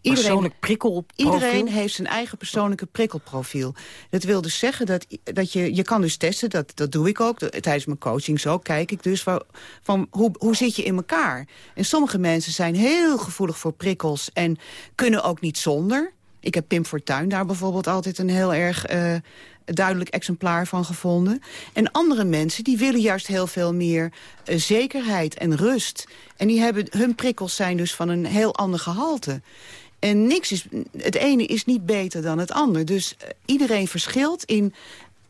[SPEAKER 7] Iedereen, persoonlijk prikkelprofiel?
[SPEAKER 11] Iedereen heeft zijn eigen persoonlijke prikkelprofiel. Dat wil dus zeggen dat, dat je, je kan dus testen, dat, dat doe ik ook. Tijdens mijn coaching zo kijk ik dus van, van hoe, hoe zit je in elkaar. En sommige mensen zijn heel gevoelig voor prikkels en kunnen ook niet zonder. Ik heb Pim Fortuyn daar bijvoorbeeld altijd een heel erg uh, duidelijk exemplaar van gevonden. En andere mensen die willen juist heel veel meer uh, zekerheid en rust. En die hebben, hun prikkels zijn dus van een heel ander gehalte. En niks is, het ene is niet beter dan het ander. Dus uh, iedereen verschilt in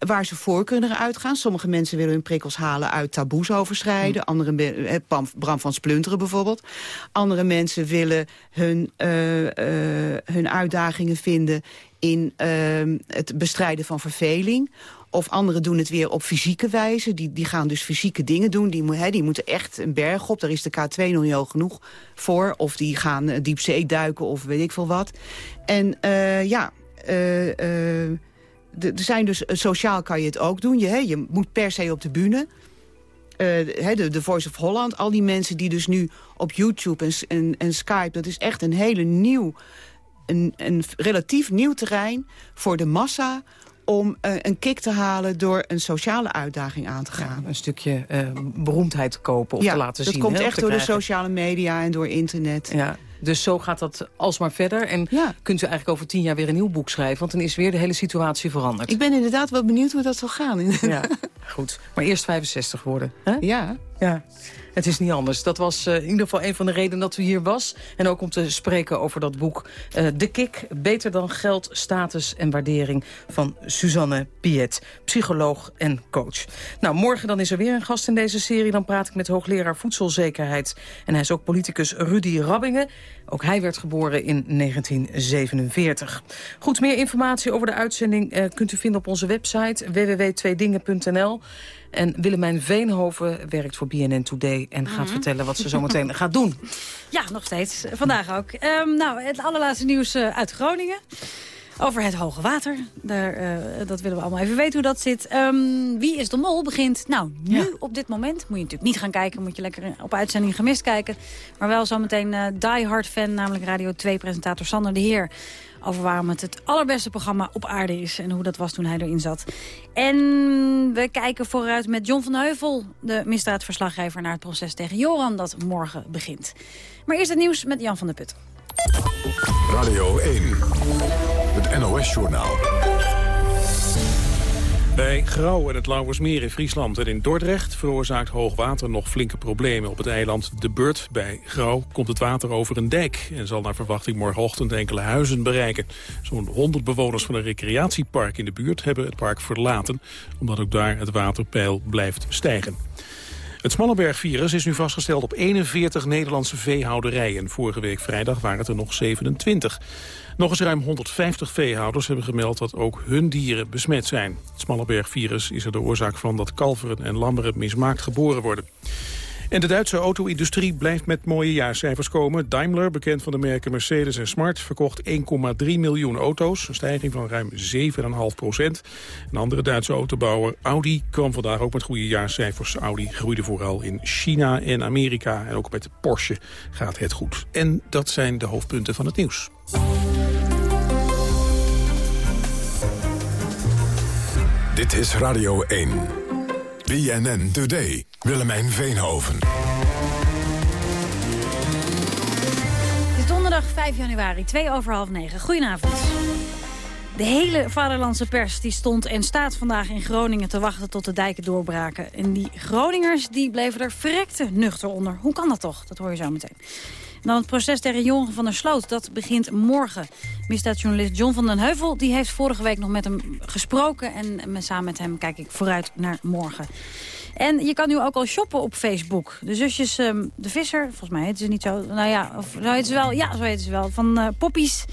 [SPEAKER 11] waar ze voor kunnen uitgaan. Sommige mensen willen hun prikkels halen uit taboes overschrijden. Hm. Andere, Bram van Splunteren bijvoorbeeld. Andere mensen willen hun, uh, uh, hun uitdagingen vinden in uh, het bestrijden van verveling. Of anderen doen het weer op fysieke wijze. Die, die gaan dus fysieke dingen doen. Die, he, die moeten echt een berg op. Daar is de K2 nog niet hoog genoeg voor. Of die gaan diepzee duiken of weet ik veel wat. En ja... Uh, er zijn dus, eh, sociaal kan je het ook doen. Je, hè, je moet per se op de bühne. Uh, de, de, Voice of Holland, al die mensen die dus nu op YouTube en, en, en Skype... dat is echt een hele nieuw, een, een relatief nieuw terrein voor de massa om uh, een kick te halen door een sociale uitdaging aan te gaan.
[SPEAKER 7] Ja, een stukje uh, beroemdheid te kopen of
[SPEAKER 11] ja,
[SPEAKER 7] te laten zien.
[SPEAKER 11] dat komt echt door de sociale media en door internet.
[SPEAKER 7] Ja. Dus zo gaat dat alsmaar verder. En kunt u eigenlijk over tien jaar weer een nieuw boek schrijven... want dan is weer de hele situatie veranderd.
[SPEAKER 11] Ik ben inderdaad wel benieuwd hoe dat zal gaan.
[SPEAKER 7] Ja, goed. Maar eerst 65 worden. Hè?
[SPEAKER 11] Ja.
[SPEAKER 7] Ja. Het is niet anders. Dat was uh, in ieder geval een van de redenen dat u hier was. En ook om te spreken over dat boek uh, De Kik. Beter dan geld, status en waardering van Suzanne Piet. Psycholoog en coach. Nou, morgen dan is er weer een gast in deze serie. Dan praat ik met hoogleraar voedselzekerheid. En hij is ook politicus Rudy Rabbingen. Ook hij werd geboren in 1947. Goed, meer informatie over de uitzending uh, kunt u vinden op onze website www.tweedingen.nl. En Willemijn Veenhoven werkt voor BNN Today... en gaat mm -hmm. vertellen wat ze zometeen gaat doen.
[SPEAKER 4] Ja, nog steeds. Vandaag ook. Um, nou, het allerlaatste nieuws uh, uit Groningen. Over het hoge water. Daar, uh, dat willen we allemaal even weten hoe dat zit. Um, wie is de mol begint nou nu ja. op dit moment. Moet je natuurlijk niet gaan kijken. Moet je lekker op uitzending gemist kijken. Maar wel zometeen uh, die hard fan. Namelijk Radio 2 presentator Sander de Heer over waarom het het allerbeste programma op aarde is... en hoe dat was toen hij erin zat. En we kijken vooruit met John van Heuvel... de misdaadverslaggever naar het proces tegen Joran... dat morgen begint. Maar eerst het nieuws met Jan van der Put.
[SPEAKER 2] Radio 1, het NOS-journaal.
[SPEAKER 1] Bij Grauw en het Lauwersmeer in Friesland en in Dordrecht veroorzaakt hoogwater nog flinke problemen. Op het eiland De Burt bij Grauw komt het water over een dijk en zal naar verwachting morgenochtend enkele huizen bereiken. Zo'n 100 bewoners van een recreatiepark in de buurt hebben het park verlaten, omdat ook daar het waterpeil blijft stijgen. Het Smallenberg-virus is nu vastgesteld op 41 Nederlandse veehouderijen. Vorige week vrijdag waren het er nog 27. Nog eens ruim 150 veehouders hebben gemeld dat ook hun dieren besmet zijn. Het Smallenberg-virus is er de oorzaak van dat kalveren en lammeren mismaakt geboren worden. En de Duitse auto-industrie blijft met mooie jaarcijfers komen. Daimler, bekend van de merken Mercedes en Smart, verkocht 1,3 miljoen auto's. Een stijging van ruim 7,5 procent. Een andere Duitse autobouwer, Audi, kwam vandaag ook met goede jaarcijfers. Audi groeide vooral in China en Amerika. En ook met Porsche gaat het goed. En dat zijn de hoofdpunten van het nieuws.
[SPEAKER 2] Dit is Radio 1. BNN Today. Willemijn Veenhoven.
[SPEAKER 4] Het is donderdag 5 januari, 2 over half 9. Goedenavond. De hele vaderlandse pers die stond en staat vandaag in Groningen te wachten tot de dijken doorbraken. En die Groningers die bleven er verrekte nuchter onder. Hoe kan dat toch? Dat hoor je zo meteen. Dan het proces tegen Jongen van der Sloot. Dat begint morgen. Misdaadjournalist John van den Heuvel die heeft vorige week nog met hem gesproken. En samen met hem kijk ik vooruit naar morgen. En je kan nu ook al shoppen op Facebook. De zusjes um, De Visser, volgens mij heet ze niet zo. Nou ja, of zo heet ze wel. Ja, zo heet ze wel. Van uh, Poppies.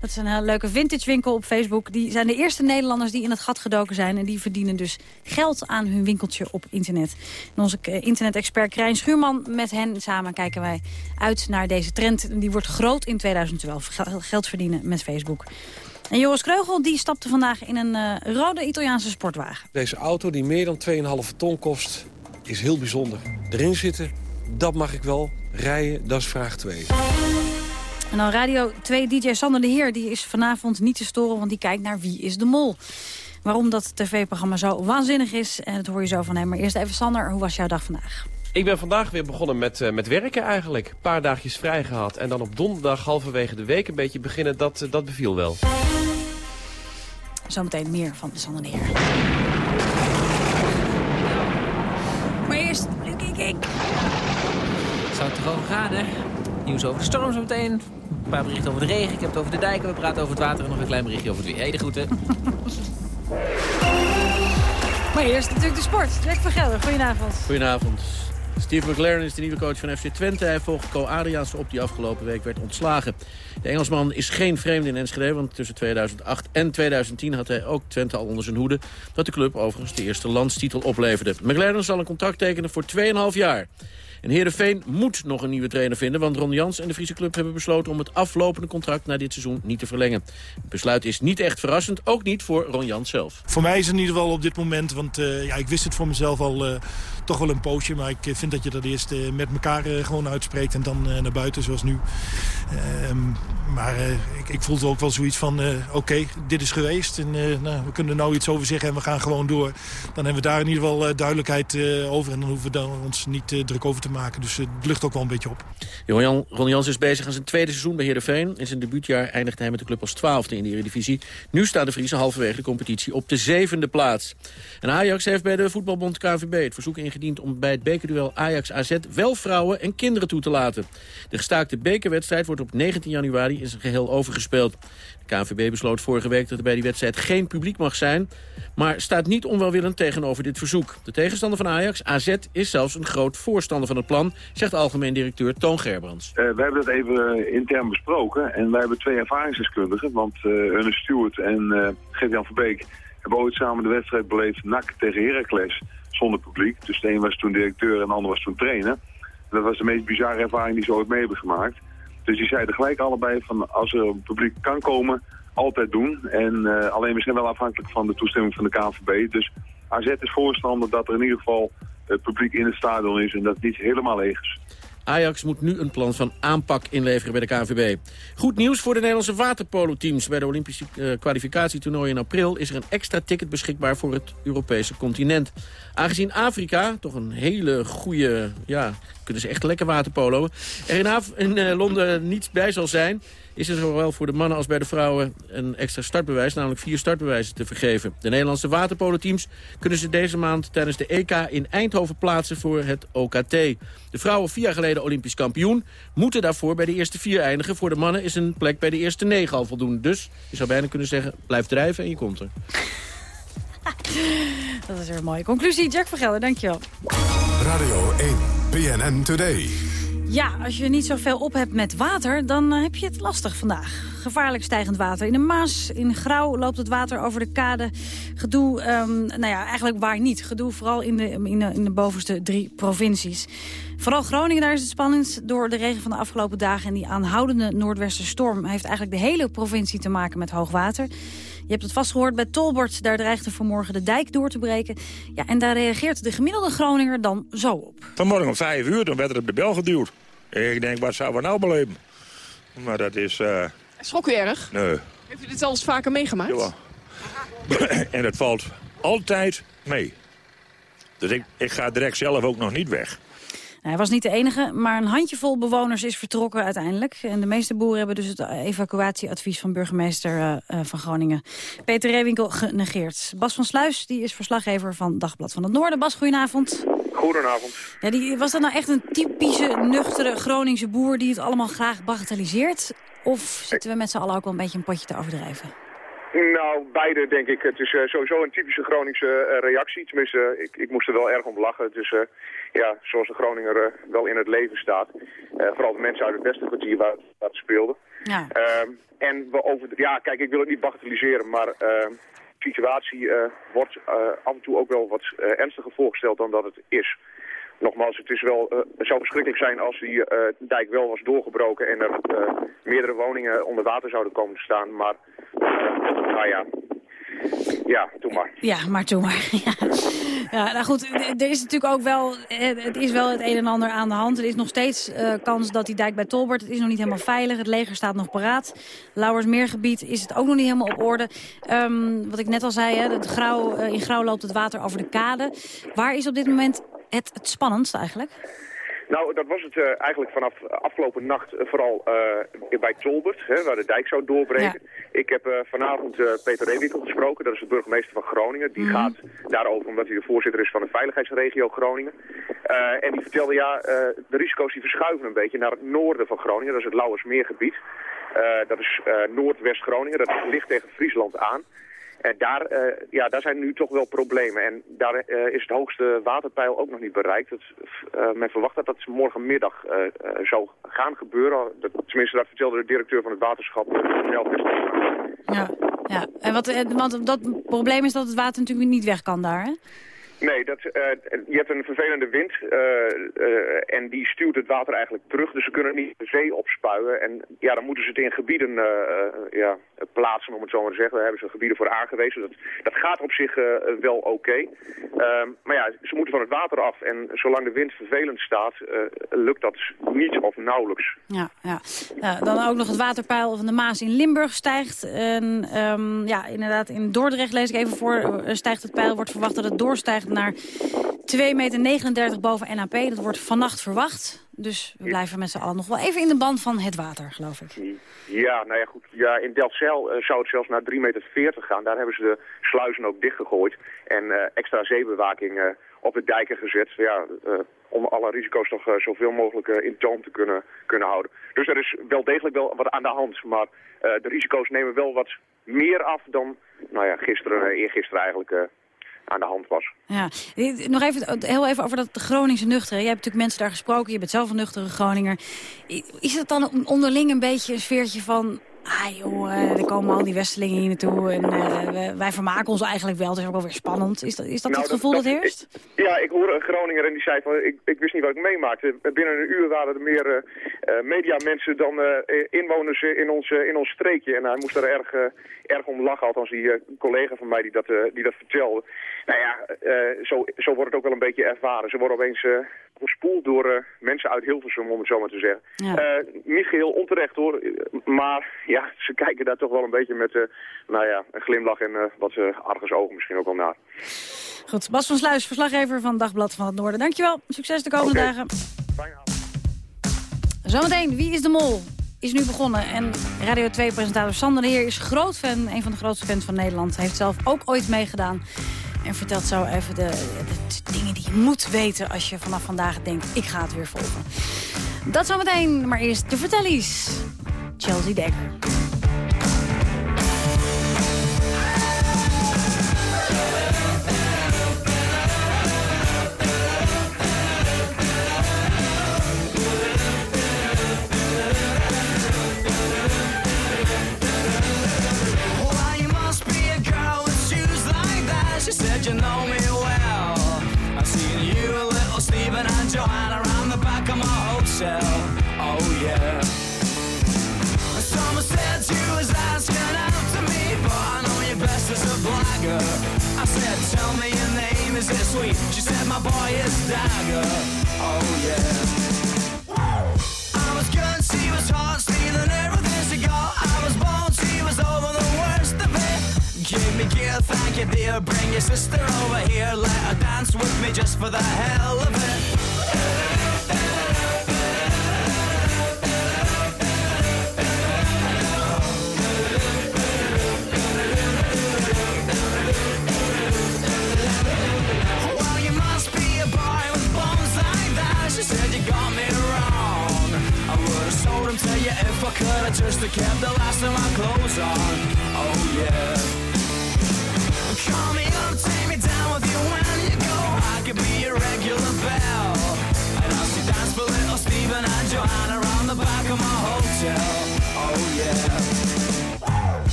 [SPEAKER 4] Dat is een hele leuke vintage winkel op Facebook. Die zijn de eerste Nederlanders die in het gat gedoken zijn. En die verdienen dus geld aan hun winkeltje op internet. Onze internet-expert Krijn Schuurman, met hen samen kijken wij uit naar deze trend. Die wordt groot in 2012. Geld verdienen met Facebook. En Joris Kreugel die stapte vandaag in een uh, rode Italiaanse sportwagen.
[SPEAKER 13] Deze auto die meer dan 2,5 ton kost, is heel bijzonder. Erin zitten, dat mag ik wel. Rijden, dat is vraag 2.
[SPEAKER 4] En dan Radio 2 DJ Sander de Heer, die is vanavond niet te storen... want die kijkt naar Wie is de Mol. Waarom dat tv-programma zo waanzinnig is, en dat hoor je zo van hem. Maar eerst even Sander, hoe was jouw dag vandaag?
[SPEAKER 14] Ik ben vandaag weer begonnen met, uh, met werken eigenlijk. Een paar dagjes vrij gehad. En dan op donderdag halverwege de week een beetje beginnen, dat, uh, dat beviel wel.
[SPEAKER 4] Zometeen meer van Sander de Heer. Maar eerst, Kik.
[SPEAKER 15] Zou het toch over gaan, hè? Nieuws over de storm zo meteen. Een paar berichten over de regen. Ik heb het over de dijken. We praten over het water. En nog een klein berichtje over het weer. Hey, de groeten.
[SPEAKER 4] maar eerst natuurlijk de sport. Jack van Gelder, goedenavond.
[SPEAKER 16] Goedenavond. Steve McLaren is de nieuwe coach van FC Twente. Hij volgt Co Adriaanse op die afgelopen week werd ontslagen. De Engelsman is geen vreemde in Enschede, want tussen 2008 en 2010 had hij ook Twente al onder zijn hoede. Dat de club overigens de eerste landstitel opleverde. McLaren zal een contract tekenen voor 2,5 jaar. En Heerenveen moet nog een nieuwe trainer vinden... want Ron Jans en de Friese club hebben besloten... om het aflopende contract na dit seizoen niet te verlengen. Het besluit is niet echt verrassend, ook niet voor Ron Jans zelf.
[SPEAKER 17] Voor mij is het in ieder geval op dit moment... want uh, ja, ik wist het voor mezelf al uh, toch wel een poosje... maar ik vind dat je dat eerst met elkaar gewoon uitspreekt... en dan naar buiten, zoals nu. Ehm, maar ik, ik voelde ook wel zoiets van... oké, dit is geweest en nou, we kunnen er nou iets over zeggen... en we gaan gewoon door. Dan hebben we daar in ieder geval duidelijkheid over... en dan hoeven we ons niet druk over te te maken. Dus het lucht ook wel een beetje op.
[SPEAKER 16] Ron, Ron Jans is bezig aan zijn tweede seizoen bij Heerenveen. In zijn debuutjaar eindigde hij met de club als twaalfde in de Eredivisie. Nu staan de Friese halverwege de competitie op de zevende plaats. En Ajax heeft bij de voetbalbond KVB het verzoek ingediend... om bij het bekerduel Ajax-AZ wel vrouwen en kinderen toe te laten. De gestaakte bekerwedstrijd wordt op 19 januari in zijn geheel overgespeeld. KNVB besloot vorige week dat er bij die wedstrijd geen publiek mag zijn... maar staat niet onwelwillend tegenover dit verzoek. De tegenstander van Ajax, AZ, is zelfs een groot voorstander van het plan... zegt algemeen directeur Toon Gerbrands.
[SPEAKER 18] Uh, we hebben dat even intern besproken en wij hebben twee ervaringsdeskundigen... want uh, Ernest Stewart en uh, Gert-Jan Verbeek hebben ooit samen de wedstrijd beleefd... NAC tegen Heracles zonder publiek. Dus de een was toen directeur en de ander was toen trainer. Dat was de meest bizarre ervaring die ze ooit mee hebben gemaakt. Dus die zeiden gelijk allebei van als er publiek kan komen, altijd doen. En uh, alleen we zijn wel afhankelijk van de toestemming van de KNVB. Dus AZ is voorstander dat er in ieder geval het publiek in het stadion is en dat het niet helemaal leeg is.
[SPEAKER 16] Ajax moet nu een plan van aanpak inleveren bij de KNVB. Goed nieuws voor de Nederlandse waterpolo-teams. Bij de Olympische uh, kwalificatietoernooi in april is er een extra ticket beschikbaar voor het Europese continent. Aangezien Afrika toch een hele goede, ja, kunnen ze echt lekker waterpolo. Er in, Af in uh, Londen niets bij zal zijn is er zowel voor de mannen als bij de vrouwen een extra startbewijs, namelijk vier startbewijzen te vergeven. De Nederlandse waterpolo-teams kunnen ze deze maand tijdens de EK in Eindhoven plaatsen voor het OKT. De vrouwen vier jaar geleden olympisch kampioen, moeten daarvoor bij de eerste vier eindigen. Voor de mannen is een plek bij de eerste negen al voldoende. Dus je zou bijna kunnen zeggen, blijf drijven en je komt er.
[SPEAKER 4] Dat is een mooie conclusie. Jack van Gelder, dankjewel.
[SPEAKER 2] Radio 1, PNN Today.
[SPEAKER 4] Ja, als je niet zoveel op hebt met water, dan heb je het lastig vandaag. Gevaarlijk stijgend water in de Maas. In Grauw loopt het water over de kade. Gedoe, um, nou ja, eigenlijk waar niet. Gedoe vooral in de, in, de, bovenste drie provincies. Vooral Groningen, daar is het spannend door de regen van de afgelopen dagen. En die aanhoudende noordwesterstorm heeft eigenlijk de hele provincie te maken met hoogwater. Je hebt het vastgehoord bij Tolbert. Daar dreigde vanmorgen de dijk door te breken. Ja, en daar reageert de gemiddelde Groninger dan zo op.
[SPEAKER 19] Vanmorgen om vijf uur, dan werd er op de bel geduwd. Ik denk, wat zou we nou beleven? Maar dat is... Uh...
[SPEAKER 20] Schrok u erg?
[SPEAKER 19] Nee.
[SPEAKER 20] Heeft u dit al eens vaker meegemaakt?
[SPEAKER 19] Ja. en het valt altijd mee. Dus ik, ik ga direct zelf ook nog niet weg.
[SPEAKER 4] Hij was niet de enige, maar een handjevol bewoners is vertrokken uiteindelijk. En de meeste boeren hebben dus het evacuatieadvies van burgemeester uh, van Groningen, Peter Reewinkel, genegeerd. Bas van Sluis die is verslaggever van Dagblad van het Noorden. Bas, goedenavond.
[SPEAKER 21] Goedenavond.
[SPEAKER 4] Ja, die, was dat nou echt een typische, nuchtere Groningse boer die het allemaal graag bagatelliseert? Of zitten we met z'n allen ook wel een beetje een potje te overdrijven?
[SPEAKER 21] Nou, beide denk ik. Het is uh, sowieso een typische Groningse uh, reactie. Tenminste, uh, ik, ik, moest er wel erg om lachen. Is, ja, zoals de Groninger wel in het leven staat. vooral de mensen uit het beste kwartier waar, waar het speelde.
[SPEAKER 4] Ja.
[SPEAKER 21] Ehm, en we over, ja, kijk, ik wil het niet bagatelliseren, maar ehm, de situatie wordt af en toe ook wel wat ernstiger voorgesteld dan dat het is. Nogmaals, het, is wel, uh, het zou verschrikkelijk zijn als die uh, dijk wel was doorgebroken en er uh, meerdere woningen onder water zouden komen te staan. Maar, nou ja, ja, doe maar.
[SPEAKER 4] Ja, maar doe maar. ja. ja, nou goed, er is natuurlijk ook wel, het is wel het een en ander aan de hand. Er is nog steeds kans dat die dijk bij Tolbert, het is nog niet helemaal veilig. Het leger staat nog paraat. Lauwersmeergebied is het ook nog niet helemaal op orde. Um, wat ik net al zei, hè, grauw, in Grauw loopt het water over de kade. Waar is op dit moment het, het eigenlijk?
[SPEAKER 21] Nou, dat was het uh, eigenlijk vanaf afgelopen nacht uh, vooral uh, bij Tolbert, hè, waar de dijk zou doorbreken. Ja. Ik heb vanavond Peter Reewinkel gesproken, dat is de burgemeester van Groningen. Die mm -hmm. gaat daarover omdat hij de voorzitter is van de veiligheidsregio Groningen. en die vertelde, ja, de risico's die verschuiven een beetje naar het noorden van Groningen. Dat is het Lauwersmeergebied. dat is Noordwest-Groningen, dat ligt tegen Friesland aan. En daar, uh, ja, daar zijn nu toch wel problemen. En daar uh, is het hoogste waterpeil ook nog niet bereikt. Uh, men verwacht dat dat morgenmiddag zou gaan gebeuren. Dat, tenminste, dat vertelde de directeur van het waterschap.
[SPEAKER 4] Ja, ja. En wat, want dat probleem is dat het water natuurlijk niet weg kan daar, hè?
[SPEAKER 21] Nee, dat, uh, je hebt een vervelende wind uh, uh, en die stuwt het water eigenlijk terug. Dus ze kunnen het niet de zee opspuien. En ja, dan moeten ze het in gebieden ja, plaatsen, om het zo maar te zeggen. Daar hebben ze gebieden voor aangewezen. Dat, dat gaat op zich wel oké. Ehm, maar ja, ze moeten van het water af. En zolang de wind vervelend staat, lukt dat niet of nauwelijks.
[SPEAKER 4] Ja, ja. dan ook nog het waterpeil van de Maas in Limburg stijgt. En um, ja, inderdaad, in Dordrecht lees ik even voor, stijgt het peil. Wordt verwacht dat het doorstijgt
[SPEAKER 22] stijgt naar 2,39 meter boven NAP. Dat wordt vannacht verwacht. Dus we blijven met z'n allen nog wel even in de band van het water, geloof ik.
[SPEAKER 21] Ja, nou ja, goed. Ja, in Delfzijl uh, zou het zelfs naar 3,40 meter gaan. Daar hebben ze de sluizen ook dichtgegooid. En uh, extra zeebewaking uh, op de dijken gezet. Ja, om alle risico's toch zoveel mogelijk in toom te kunnen, kunnen houden. Dus er is wel degelijk wel wat aan de hand. Maar de risico's nemen wel wat meer af dan, nou ja, gisteren, eergisteren eigenlijk aan de hand was.
[SPEAKER 22] Ja, nog even, heel even over dat Groningse nuchteren. Jij hebt natuurlijk mensen daar gesproken, je bent zelf een nuchtere Groninger. Is het dan onderling een beetje een sfeertje van... Ah joh, uh, er komen al die Westelingen hier naartoe en uh, wij vermaken ons eigenlijk wel. Het is ook wel weer spannend. Is dat, is dat nou, het gevoel dat, dat, heerst?
[SPEAKER 21] ja, ik hoorde een Groninger en die zei van, ik, ik wist niet wat ik meemaakte. Binnen een uur waren er meer uh, mediamensen dan inwoners in ons, in ons streekje. En hij moest er erg, erg om lachen, althans die collega van mij die dat, die dat vertelde. Nou ja, zo, zo wordt het ook wel een beetje ervaren. Ze worden opeens gespoeld door mensen uit Hilversum, om het zo maar te zeggen. Ja. niet geheel onterecht hoor, maar ja, ze kijken daar toch wel een beetje met uh, nou ja, een glimlach en uh, wat uh, ogen misschien ook wel naar.
[SPEAKER 22] Goed, Bas van Sluis, verslaggever van Dagblad van het Noorden. Dankjewel, succes de komende okay. dagen. Zometeen, Wie is de Mol? Is nu begonnen en Radio 2-presentator Sander de Heer is groot fan, een van de grootste fans van Nederland. Hij heeft zelf ook ooit meegedaan en vertelt zo even de, de, dingen die je moet weten als je vanaf vandaag denkt, ik ga het weer volgen. Dat zometeen, maar eerst de vertellies. Chelsea Dekker.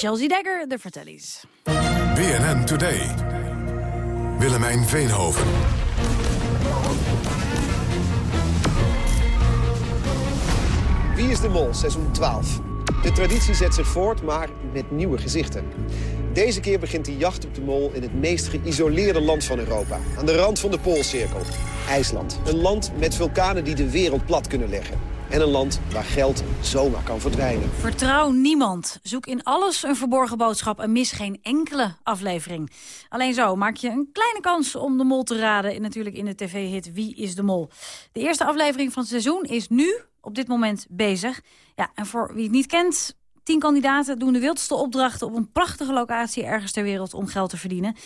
[SPEAKER 22] Chelsea Dagger, de vertellies.
[SPEAKER 2] BNN Today. Willemijn Veenhoven.
[SPEAKER 23] Wie is de Mol, seizoen 12. De traditie zet zich voort, maar met nieuwe gezichten. Deze keer begint de jacht op de mol in het meest geïsoleerde land van Europa. Aan de rand van de Poolcirkel. IJsland. Een land met vulkanen die de wereld plat kunnen leggen. En een land waar geld zomaar kan verdwijnen.
[SPEAKER 4] Vertrouw niemand. Zoek in alles een verborgen boodschap en mis geen enkele aflevering. Alleen zo maak je een kleine kans om de mol te raden. In, natuurlijk in de tv-hit Wie is de Mol. De eerste aflevering van het seizoen is nu op dit moment bezig. Ja, en voor wie het niet kent, Tien kandidaten doen de wildste opdrachten op een prachtige locatie ergens ter wereld om geld te verdienen.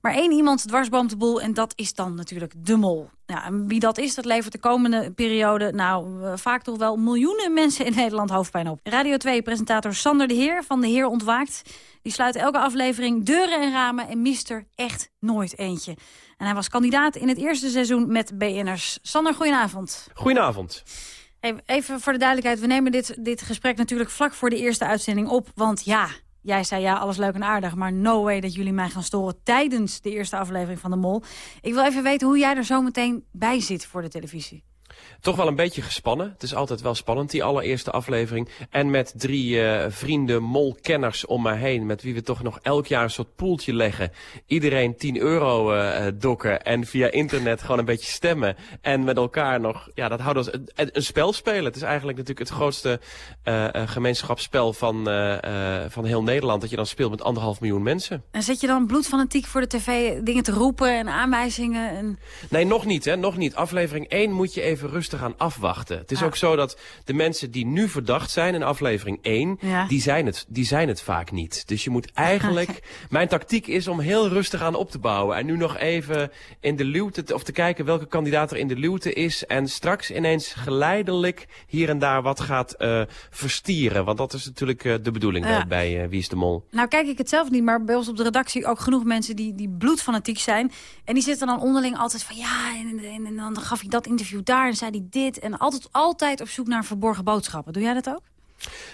[SPEAKER 4] Maar één iemand dwarsboomt de boel en dat is dan natuurlijk de mol. Ja, en wie dat is, dat levert de komende periode nou eh, vaak toch wel miljoenen mensen in Nederland hoofdpijn op. Radio 2-presentator Sander de Heer van De Heer Ontwaakt. Die sluit elke aflevering deuren en ramen en mist er echt nooit eentje. En hij was kandidaat in het eerste seizoen met BN'ers. Sander, goedenavond.
[SPEAKER 14] Goedenavond.
[SPEAKER 4] Even voor de duidelijkheid, we nemen dit, dit gesprek natuurlijk vlak voor de eerste uitzending op. Want ja, jij zei ja, alles leuk en aardig, maar no way dat jullie mij gaan storen tijdens de eerste aflevering van De Mol. Ik wil even weten hoe jij er zo meteen bij zit voor de televisie
[SPEAKER 14] toch wel een beetje gespannen. Het is altijd wel spannend, die allereerste aflevering. En met drie uh, vrienden, molkenners om me heen... met wie we toch nog elk jaar een soort poeltje leggen. Iedereen 10 euro uh, dokken en via internet gewoon een beetje stemmen. En met elkaar nog, ja, dat houdt ons een, een spel spelen. Het is eigenlijk natuurlijk het grootste uh, gemeenschapsspel van, van heel Nederland... dat je dan speelt met anderhalf miljoen mensen.
[SPEAKER 4] En zet je dan bloedfanatiek voor de tv dingen te roepen en aanwijzingen? En...
[SPEAKER 14] Nee, nog niet, hè, nog niet. Aflevering 1 moet je even rustig gaan afwachten. Het is ah. ook zo dat de mensen die nu verdacht zijn in aflevering 1, die, zijn het, die zijn het vaak niet. Dus je moet eigenlijk... mijn tactiek is om heel rustig aan op te bouwen. En nu nog even in de luwte, of te kijken welke kandidaat er in de luwte is. En straks ineens geleidelijk hier en daar wat gaat uh, verstieren. Want dat is natuurlijk uh, de bedoeling ja. bij uh, Wie is de Mol.
[SPEAKER 4] Nou kijk ik het zelf niet, maar bij ons op de redactie ook genoeg mensen die, die bloedfanatiek zijn. En die zitten dan onderling altijd van ja, en, en, en dan gaf hij dat interview daar en zei hij dit. En altijd, altijd op zoek naar verborgen boodschappen. Doe jij dat ook?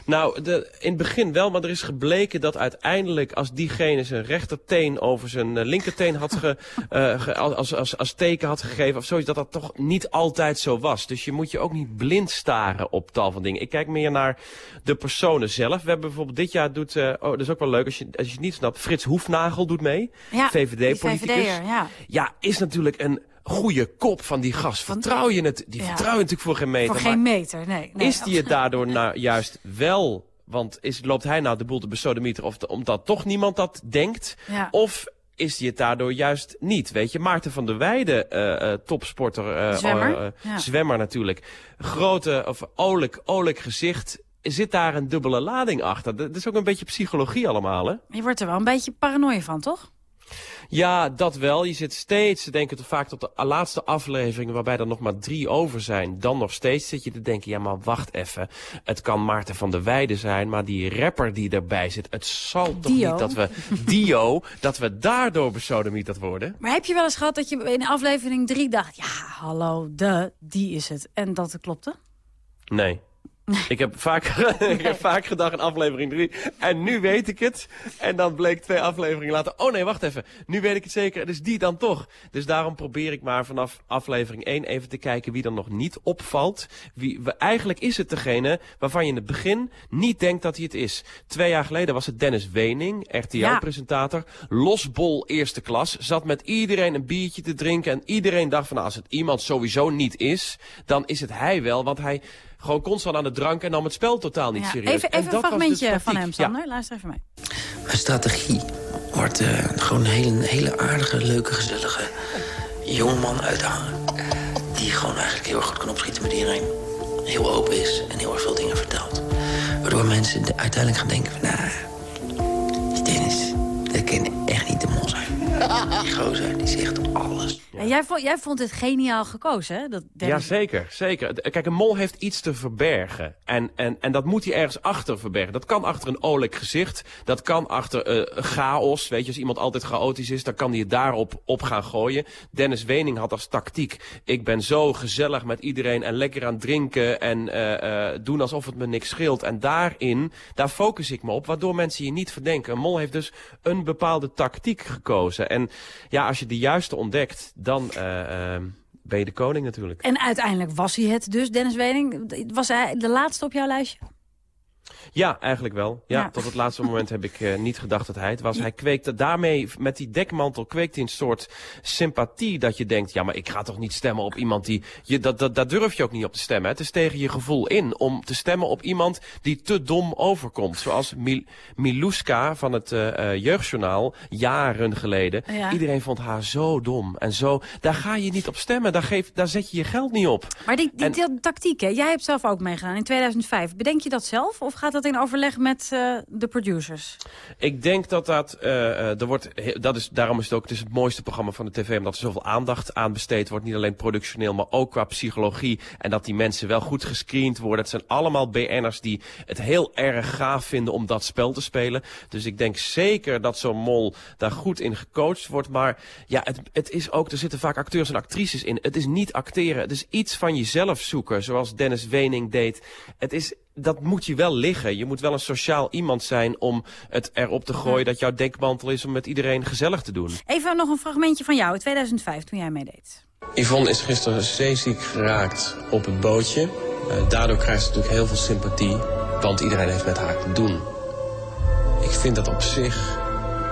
[SPEAKER 14] Nou, de, in het begin wel, maar er is gebleken dat uiteindelijk als diegene zijn rechterteen over zijn uh, linkerteen had ge, uh, als, als, als teken had gegeven of zoiets, dat dat toch niet altijd zo was. Dus je moet je ook niet blind staren op tal van dingen. Ik kijk meer naar de personen zelf. We hebben bijvoorbeeld dit jaar doet, uh, oh dat is ook wel leuk als je, als je het niet snapt, Frits Hoefnagel doet mee.
[SPEAKER 4] Ja,
[SPEAKER 14] VVD-politicus.
[SPEAKER 4] ja.
[SPEAKER 14] ja, is natuurlijk een goede kop van die gast. Vertrouw je het? Die ja. vertrouw je natuurlijk voor geen meter.
[SPEAKER 4] Voor geen meter, nee. nee
[SPEAKER 14] is die het daardoor nou juist wel... Want is, loopt hij nou de boel te besodemieter of omdat toch niemand dat denkt?
[SPEAKER 4] Ja.
[SPEAKER 14] Of is hij het daardoor juist niet. Weet je, Maarten van der Weijden, uh, uh, topsporter, uh,
[SPEAKER 4] zwemmer. Ja.
[SPEAKER 14] zwemmer natuurlijk. Grote, of olijk, olijk gezicht. Zit daar een dubbele lading achter? Dat is ook een beetje psychologie allemaal, hè?
[SPEAKER 4] Je wordt er wel een beetje paranoia van, toch?
[SPEAKER 14] Ja, dat wel. Je zit steeds te denken vaak tot de laatste aflevering... waarbij er nog maar drie over zijn. Dan nog steeds zit je te denken... ja, maar wacht even. Het kan Maarten van der Weijden zijn... maar die rapper die erbij zit... het zal toch niet dat we... Dio, dat we daardoor besodemieterd worden?
[SPEAKER 4] Maar heb je wel eens gehad dat je in aflevering drie dacht... ja, hallo, de, die is het. En dat het klopte?
[SPEAKER 14] Nee. Ik heb, vaak, ik heb vaak gedacht in aflevering 3. En nu weet ik het. En dan bleek twee afleveringen later. Oh nee, wacht even. Nu weet ik het zeker. Dus die dan toch. Dus daarom probeer ik maar vanaf aflevering 1 even te kijken wie dan nog niet opvalt. Wie, eigenlijk is het degene waarvan je in het begin niet denkt dat hij het is. Twee jaar geleden was het Dennis Wening, RTL-presentator. Ja. Losbol eerste klas. Zat met iedereen een biertje te drinken. En iedereen dacht van nou, als het iemand sowieso niet is, dan is het hij wel. Want hij gewoon constant aan de drank en nam het spel totaal niet serieus.
[SPEAKER 4] Even, even een fragmentje van hem, Sander. Ja. Luister even mee.
[SPEAKER 24] Mijn strategie wordt uh, gewoon een hele, hele aardige, leuke, gezellige jongeman uithangen. Die gewoon eigenlijk heel erg goed kan opschieten met iedereen. Heel open is en heel erg veel dingen vertelt. Waardoor mensen uiteindelijk gaan denken van... Nou, die Dennis, Die gozer, die zegt alles.
[SPEAKER 4] En jij, vond, jij vond het geniaal gekozen, hè? Dat
[SPEAKER 14] ja, zeker, zeker. Kijk, een mol heeft iets te verbergen. En, en, en dat moet hij ergens achter verbergen. Dat kan achter een olijk gezicht. Dat kan achter uh, chaos. Weet je, als iemand altijd chaotisch is, dan kan hij het daarop op gaan gooien. Dennis Wening had als tactiek... ik ben zo gezellig met iedereen en lekker aan drinken... en uh, uh, doen alsof het me niks scheelt. En daarin, daar focus ik me op, waardoor mensen je niet verdenken. Een mol heeft dus een bepaalde tactiek gekozen. En ja, als je de juiste ontdekt dan uh, uh, ben je de koning natuurlijk.
[SPEAKER 4] En uiteindelijk was hij het dus, Dennis Wening. Was hij de laatste op jouw lijstje?
[SPEAKER 14] Ja, eigenlijk wel. Ja,
[SPEAKER 4] Ja.
[SPEAKER 14] tot het laatste moment heb ik eh, niet gedacht dat hij het was. Hij kweekte daarmee, met die dekmantel, kweekte hij een soort sympathie dat je denkt, ja, maar ik ga toch niet stemmen op iemand die, je, dat, dat, daar durf je ook niet op te stemmen. Het is tegen je gevoel in om te stemmen op iemand die te dom overkomt. Zoals Mil Miluska van het eh, eh, Jeugdjournaal, jaren geleden.
[SPEAKER 4] Ja.
[SPEAKER 14] Iedereen vond haar zo dom en zo. Daar ga je niet op stemmen, daar, geef, daar zet je je geld niet op.
[SPEAKER 4] Maar die, die,
[SPEAKER 14] En-
[SPEAKER 4] die tactiek, hè? jij hebt zelf ook meegedaan in 2005. Bedenk je dat zelf of gaat dat in overleg met eh, de producers?
[SPEAKER 14] Ik denk dat dat, eh, eh, er wordt, dat is, daarom is het ook, het het mooiste programma van de tv, omdat er zoveel aandacht aan besteed wordt. Niet alleen productioneel, maar ook qua psychologie. En dat die mensen wel goed gescreend worden. Het zijn allemaal BN'ers die het heel erg gaaf vinden om dat spel te spelen. Dus ik denk zeker dat zo'n mol daar goed in gecoacht wordt. Maar ja, het, het is ook, er zitten vaak acteurs en actrices in. Het is niet acteren, het is iets van jezelf zoeken, zoals Dennis Wening deed. Het is dat moet je wel liggen. Je moet wel een sociaal iemand zijn om het erop te gooien dat jouw dekmantel is om met iedereen gezellig te doen.
[SPEAKER 4] Even nog een fragmentje van jou, 2005, toen jij meedeed.
[SPEAKER 25] Yvonne is gisteren zeeziek geraakt op het bootje. Eh, daardoor krijgt ze natuurlijk heel veel sympathie, want iedereen heeft met haar te doen. Ik vind dat op zich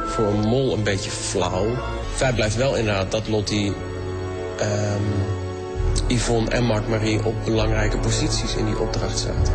[SPEAKER 25] voor een mol een beetje flauw. Feit blijft wel inderdaad dat Lottie, ehm, Yvonne en Mark-Marie op belangrijke posities in die opdracht zaten.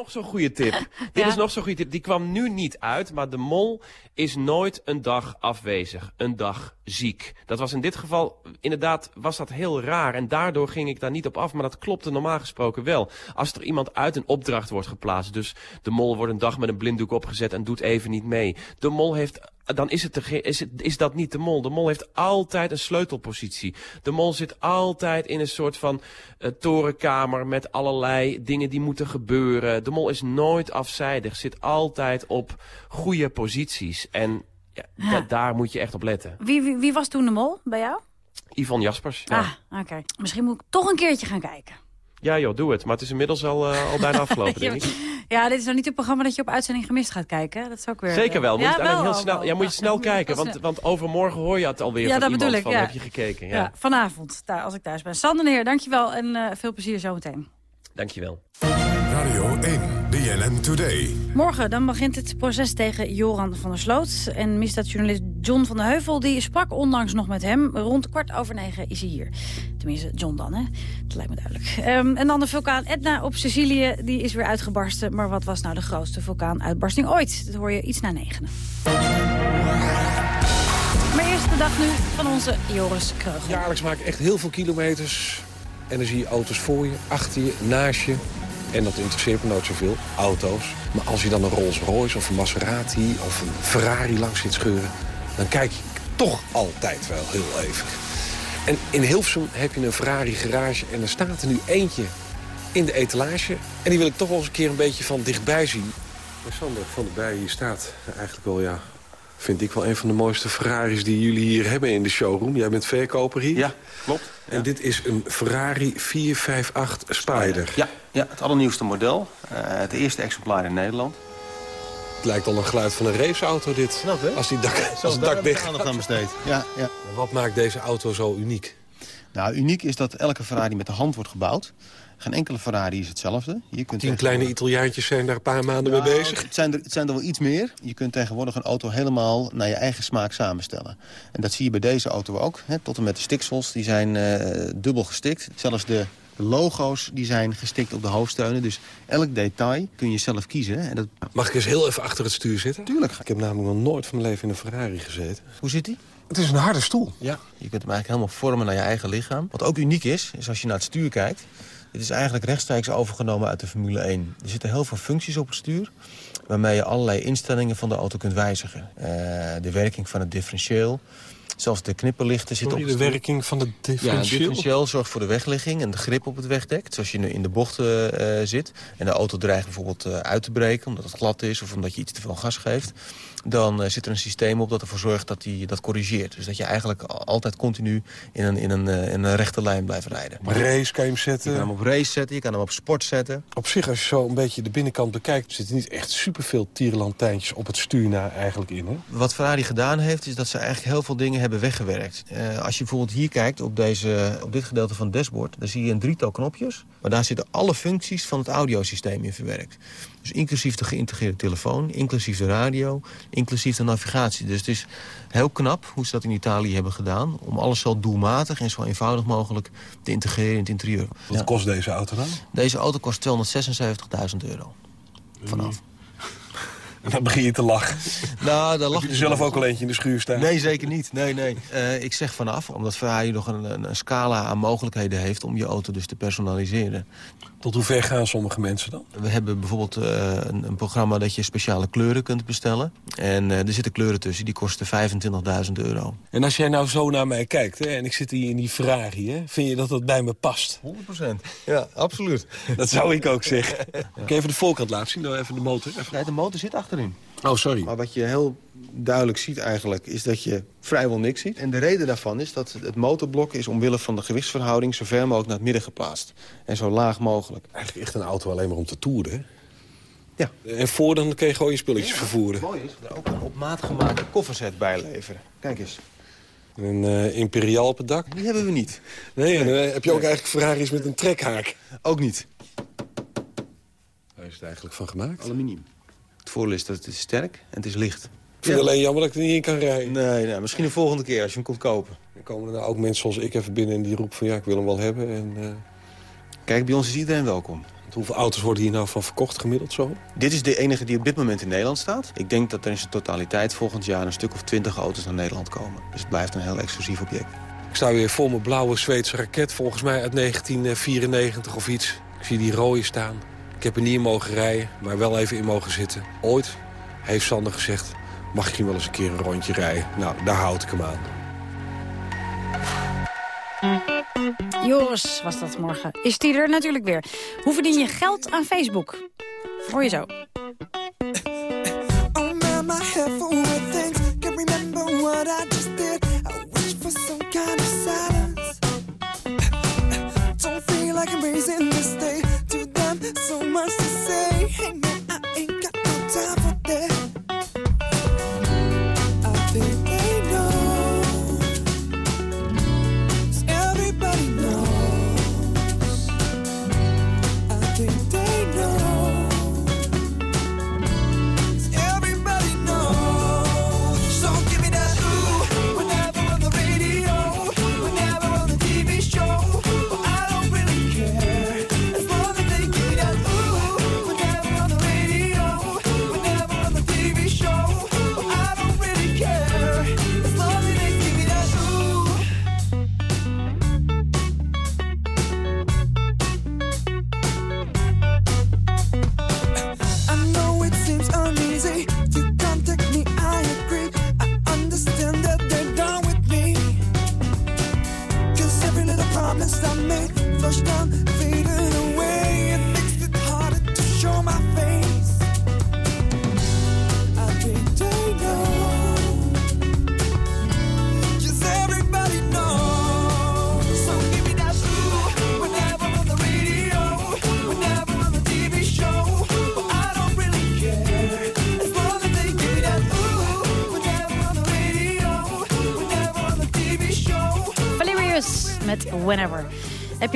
[SPEAKER 14] Nog zo'n goede tip. Dit is nog zo'n goede tip. Die kwam nu niet uit, maar de mol is nooit een dag afwezig. Een dag ziek. Dat was in dit geval, inderdaad, was dat heel raar. En daardoor ging ik daar niet op af, maar dat klopte normaal gesproken wel. Als er iemand uit een opdracht wordt geplaatst, dus de mol wordt een dag met een blinddoek opgezet en doet even niet mee. De mol heeft dan is, het de is, het, is dat niet de mol. De mol heeft altijd een sleutelpositie. De mol zit altijd in een soort van eh, torenkamer met allerlei dingen die moeten gebeuren. De mol is nooit afzijdig, zit altijd op goede posities. En ja, da-
[SPEAKER 4] Ja.
[SPEAKER 14] daar moet je echt op letten.
[SPEAKER 4] Wie, wie, wie was toen de mol bij jou?
[SPEAKER 14] Yvonne Jaspers. Ja.
[SPEAKER 4] Ah, oké. Misschien moet ik toch een keertje gaan kijken.
[SPEAKER 14] Ja joh, doe het. Maar het is inmiddels al, eh, al bijna afgelopen, denk ik.
[SPEAKER 4] Ja, dit is nou niet het programma dat je op uitzending gemist gaat kijken. Dat is ook weer...
[SPEAKER 14] Zeker wel. Moet
[SPEAKER 4] ja,
[SPEAKER 14] je heel snel,
[SPEAKER 4] wel.
[SPEAKER 14] ja, moet je snel
[SPEAKER 4] Ja,
[SPEAKER 14] kijken. Want, want overmorgen hoor je het alweer
[SPEAKER 4] Ja,
[SPEAKER 14] van
[SPEAKER 4] dat
[SPEAKER 14] iemand
[SPEAKER 4] bedoel ik,
[SPEAKER 14] van
[SPEAKER 4] ja.
[SPEAKER 14] heb je gekeken. Ja.
[SPEAKER 4] Ja, vanavond, daar, als ik thuis ben. Sander de Heer, dankjewel en eh, veel plezier zometeen.
[SPEAKER 14] Dankjewel.
[SPEAKER 2] Radio 1, BNN Today.
[SPEAKER 4] Morgen dan begint het proces tegen Joran van der Sloot. En misdaadjournalist John van der Heuvel die sprak onlangs nog met hem. Rond kwart over negen is hij hier. Tenminste, John dan, hè? Dat lijkt me duidelijk. Ehm, en dan de vulkaan Etna op Sicilië. Die is weer uitgebarsten. Maar wat was nou de grootste vulkaanuitbarsting ooit? Dat hoor je iets na negenen. Maar eerst de dag nu van onze Joris Kreugel.
[SPEAKER 13] Jaarlijks maak ik echt heel veel kilometers. En dan zie je auto's voor je, achter je, naast je. En dat interesseert me nooit zoveel, auto's. Maar als je dan een Rolls Royce of een Maserati of een Ferrari langs ziet scheuren... dan kijk je toch altijd wel heel even. En in Hilversum heb je een Ferrari garage en er staat er nu eentje in de etalage. En die wil ik toch wel eens een keer een beetje van dichtbij zien. Maar Sander van der Bijen, hier staat eigenlijk wel, ja... vind ik wel een van de mooiste Ferraris die jullie hier hebben in de showroom. Jij bent verkoper hier.
[SPEAKER 26] Ja, klopt.
[SPEAKER 13] En dit is een Ferrari 458 Spider.
[SPEAKER 26] Ja, ja het allernieuwste model. Eh, het eerste exemplaar in Nederland.
[SPEAKER 13] Het lijkt al een geluid van een raceauto dit. Als die dak, als het dak
[SPEAKER 26] daar
[SPEAKER 13] weg
[SPEAKER 26] aandacht aan besteed. Ja, ja.
[SPEAKER 13] Wat maakt deze auto zo uniek?
[SPEAKER 26] Nou, uniek is dat elke Ferrari met de hand wordt gebouwd. Geen enkele Ferrari is hetzelfde. Je kunt
[SPEAKER 13] Tien kleine Italiaantjes zijn daar een paar maanden mee
[SPEAKER 26] Nou,
[SPEAKER 13] bezig.
[SPEAKER 26] Het zijn, er, het zijn er wel iets meer. Je kunt tegenwoordig een auto helemaal naar je eigen smaak samenstellen. En dat zie je bij deze auto ook. Hè. Tot en met de stiksels, die zijn eh, dubbel gestikt. Zelfs de, de logo's die zijn gestikt op de hoofdsteunen. Dus elk detail kun je zelf kiezen. En dat...
[SPEAKER 13] Mag ik eens heel even achter het stuur zitten?
[SPEAKER 26] Tuurlijk.
[SPEAKER 13] Ik heb namelijk nog nooit van mijn leven in een Ferrari gezeten.
[SPEAKER 26] Hoe zit die?
[SPEAKER 13] Het is een harde stoel.
[SPEAKER 26] Ja. Je kunt hem eigenlijk helemaal vormen naar je eigen lichaam. Wat ook uniek is, is als je naar het stuur kijkt... dit is eigenlijk rechtstreeks overgenomen uit de Formule 1. Er zitten heel veel functies op het stuur... waarmee je allerlei instellingen van de auto kunt wijzigen. Eh, de werking van het differentieel... Zelfs de knipperlichten zitten
[SPEAKER 13] Sorry,
[SPEAKER 26] op
[SPEAKER 13] de werking van het
[SPEAKER 26] Ja, het
[SPEAKER 13] differentieel?
[SPEAKER 26] differentieel zorgt voor de wegligging en de grip op het wegdek. Dus als je nu in de bochten eh, zit en de auto dreigt bijvoorbeeld eh, uit te breken... omdat het glad is of omdat je iets te veel gas geeft... dan zit er een systeem op dat ervoor zorgt dat hij dat corrigeert. Dus dat je eigenlijk altijd continu in een, in een, in een rechte lijn blijft rijden.
[SPEAKER 13] Op race kan je hem zetten?
[SPEAKER 26] Je kan hem op race zetten, je kan hem op sport zetten.
[SPEAKER 13] Op zich, als je zo een beetje de binnenkant bekijkt... zitten niet echt superveel tierenlantijntjes op het stuur na eigenlijk in, hè?
[SPEAKER 26] Wat Ferrari gedaan heeft, is dat ze eigenlijk heel veel dingen hebben weggewerkt. Uh, als je bijvoorbeeld hier kijkt op, deze, op dit gedeelte van het dashboard... dan zie je een drietal knopjes, maar daar zitten alle functies van het audiosysteem in verwerkt. Dus inclusief de geïntegreerde telefoon, inclusief de radio, inclusief de navigatie. Dus het is heel knap hoe ze dat in Italië hebben gedaan... om alles zo doelmatig en zo eenvoudig mogelijk te integreren in het interieur.
[SPEAKER 13] Wat ja. kost deze auto dan?
[SPEAKER 26] Deze auto kost 276.000 euro. Vanaf.
[SPEAKER 13] En dan begin je te lachen.
[SPEAKER 26] Nou, daar lach
[SPEAKER 13] je zelf ook al eentje in de schuur staan?
[SPEAKER 26] Nee, zeker niet. Nee, nee. Uh, ik zeg vanaf, omdat Ferrari nog een, een, een, scala aan mogelijkheden heeft... om je auto dus te personaliseren.
[SPEAKER 13] Tot hoe ver gaan sommige mensen dan?
[SPEAKER 26] We hebben bijvoorbeeld uh, een, een, programma dat je speciale kleuren kunt bestellen. En uh, er zitten kleuren tussen, die kosten 25.000 euro.
[SPEAKER 13] En als jij nou zo naar mij kijkt, hè, en ik zit hier in die Ferrari... Hè, vind je dat dat bij me past?
[SPEAKER 26] 100%. Ja, absoluut.
[SPEAKER 13] Dat zou ik ook zeggen. ja. Kun je even de voorkant laten zien? Nou, even de motor. Even.
[SPEAKER 26] Nee, de motor zit achterin.
[SPEAKER 13] Oh, sorry.
[SPEAKER 26] Maar wat je heel duidelijk ziet eigenlijk, is dat je vrijwel niks ziet. En de reden daarvan is dat het motorblok is omwille van de gewichtsverhouding... zo ver mogelijk naar het midden geplaatst. En zo laag mogelijk.
[SPEAKER 13] Eigenlijk echt een auto alleen maar om te toeren, hè?
[SPEAKER 26] Ja.
[SPEAKER 13] En voor dan kun je gewoon je spulletjes
[SPEAKER 26] ja,
[SPEAKER 13] vervoeren.
[SPEAKER 26] mooi is, er ook een op maat gemaakte kofferset bijleveren. Kijk eens.
[SPEAKER 13] Een uh, Imperial op het dak?
[SPEAKER 26] Die hebben we niet.
[SPEAKER 13] Nee, en dan heb je ook eigenlijk Ferraris met een trekhaak.
[SPEAKER 26] Ook niet.
[SPEAKER 13] Waar is het eigenlijk van gemaakt?
[SPEAKER 26] Aluminium. Het voordeel is dat het is sterk en het is licht.
[SPEAKER 13] Ik vind ja. alleen jammer dat ik er niet in kan rijden.
[SPEAKER 26] Nee, nee, misschien de volgende keer als je hem komt kopen.
[SPEAKER 13] Dan komen er nou ook mensen zoals ik even binnen en die roepen van ja, ik wil hem wel hebben. En, uh...
[SPEAKER 26] Kijk, bij ons is iedereen welkom.
[SPEAKER 13] Want hoeveel auto's worden hier nou van verkocht gemiddeld zo?
[SPEAKER 26] Dit is de enige die op dit moment in Nederland staat. Ik denk dat er in zijn totaliteit volgend jaar een stuk of twintig auto's naar Nederland komen. Dus het blijft een heel exclusief object.
[SPEAKER 13] Ik sta weer voor mijn blauwe Zweedse raket, volgens mij uit 1994 of iets. Ik zie die rode staan. Ik heb er niet in mogen rijden, maar wel even in mogen zitten. Ooit heeft Sander gezegd, mag ik hier wel eens een keer een rondje rijden? Nou, daar houd ik hem aan.
[SPEAKER 4] Joris was dat morgen. Is die er natuurlijk weer. Hoe verdien je geld aan Facebook? Hoor je zo. Much to say.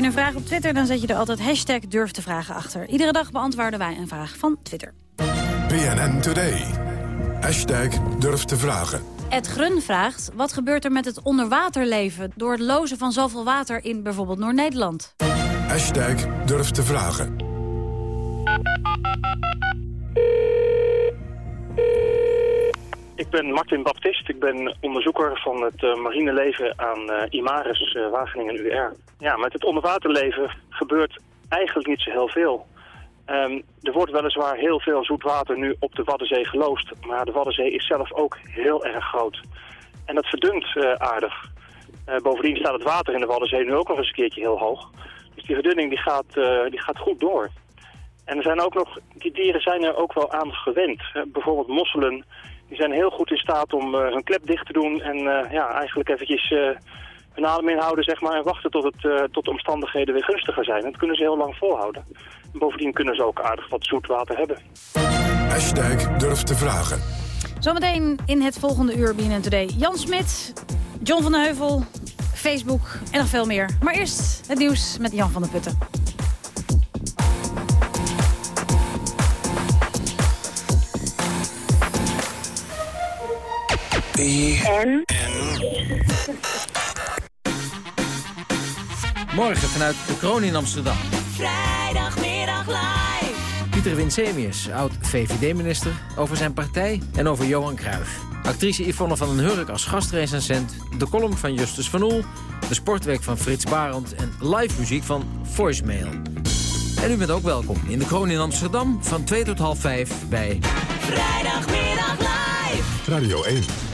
[SPEAKER 4] Een vraag op Twitter, dan zet je er altijd hashtag durf te vragen achter. Iedere dag beantwoorden wij een vraag van Twitter.
[SPEAKER 2] BNN Today. Hashtag durf te vragen.
[SPEAKER 4] Ed Grun vraagt, wat gebeurt er met het onderwaterleven... door het lozen van zoveel water in bijvoorbeeld Noord-Nederland?
[SPEAKER 2] Hashtag durf te vragen.
[SPEAKER 27] Ik ben Martin Baptist. Ik ben onderzoeker van het eh, marine leven aan eh, Imaris, eh, Wageningen UR. Ja, met het onderwaterleven gebeurt eigenlijk niet zo heel veel. Ehm, er wordt weliswaar heel veel zoet water nu op de Waddenzee geloosd. Maar de Waddenzee is zelf ook heel erg groot. En dat verdunnt eh, aardig. Bovendien staat het water in de Waddenzee nu ook nog eens een keertje heel hoog. Dus die verdunning die gaat, die gaat goed door. En er zijn ook nog, die dieren zijn er ook wel aan gewend. Bijvoorbeeld mosselen, die zijn heel goed in staat om hun klep dicht te doen en ja, eigenlijk eventjes hun adem inhouden zeg maar, en wachten tot, het, tot de omstandigheden weer gunstiger zijn. dat kunnen ze heel lang volhouden. En bovendien kunnen ze ook aardig wat zoetwater hebben.
[SPEAKER 2] Hashtag durf te vragen.
[SPEAKER 4] Zometeen in het volgende uur BNN Today. Jan Smit, John van den Heuvel, Facebook en nog veel meer. Maar eerst het nieuws met Jan van der Putten.
[SPEAKER 15] En? Morgen vanuit de Kroon in Amsterdam.
[SPEAKER 22] Vrijdagmiddag live.
[SPEAKER 15] Pieter Winsemius, oud-VVD-minister, over zijn partij en over Johan Cruijff. Actrice Yvonne van den Hurk als gastrecensent, de column van Justus van Oel... de sportweek van Frits Barend en live muziek van Voicemail. En u bent ook welkom in de Kroon in Amsterdam van 2 tot half 5 bij...
[SPEAKER 22] Vrijdagmiddag live.
[SPEAKER 2] Radio 1.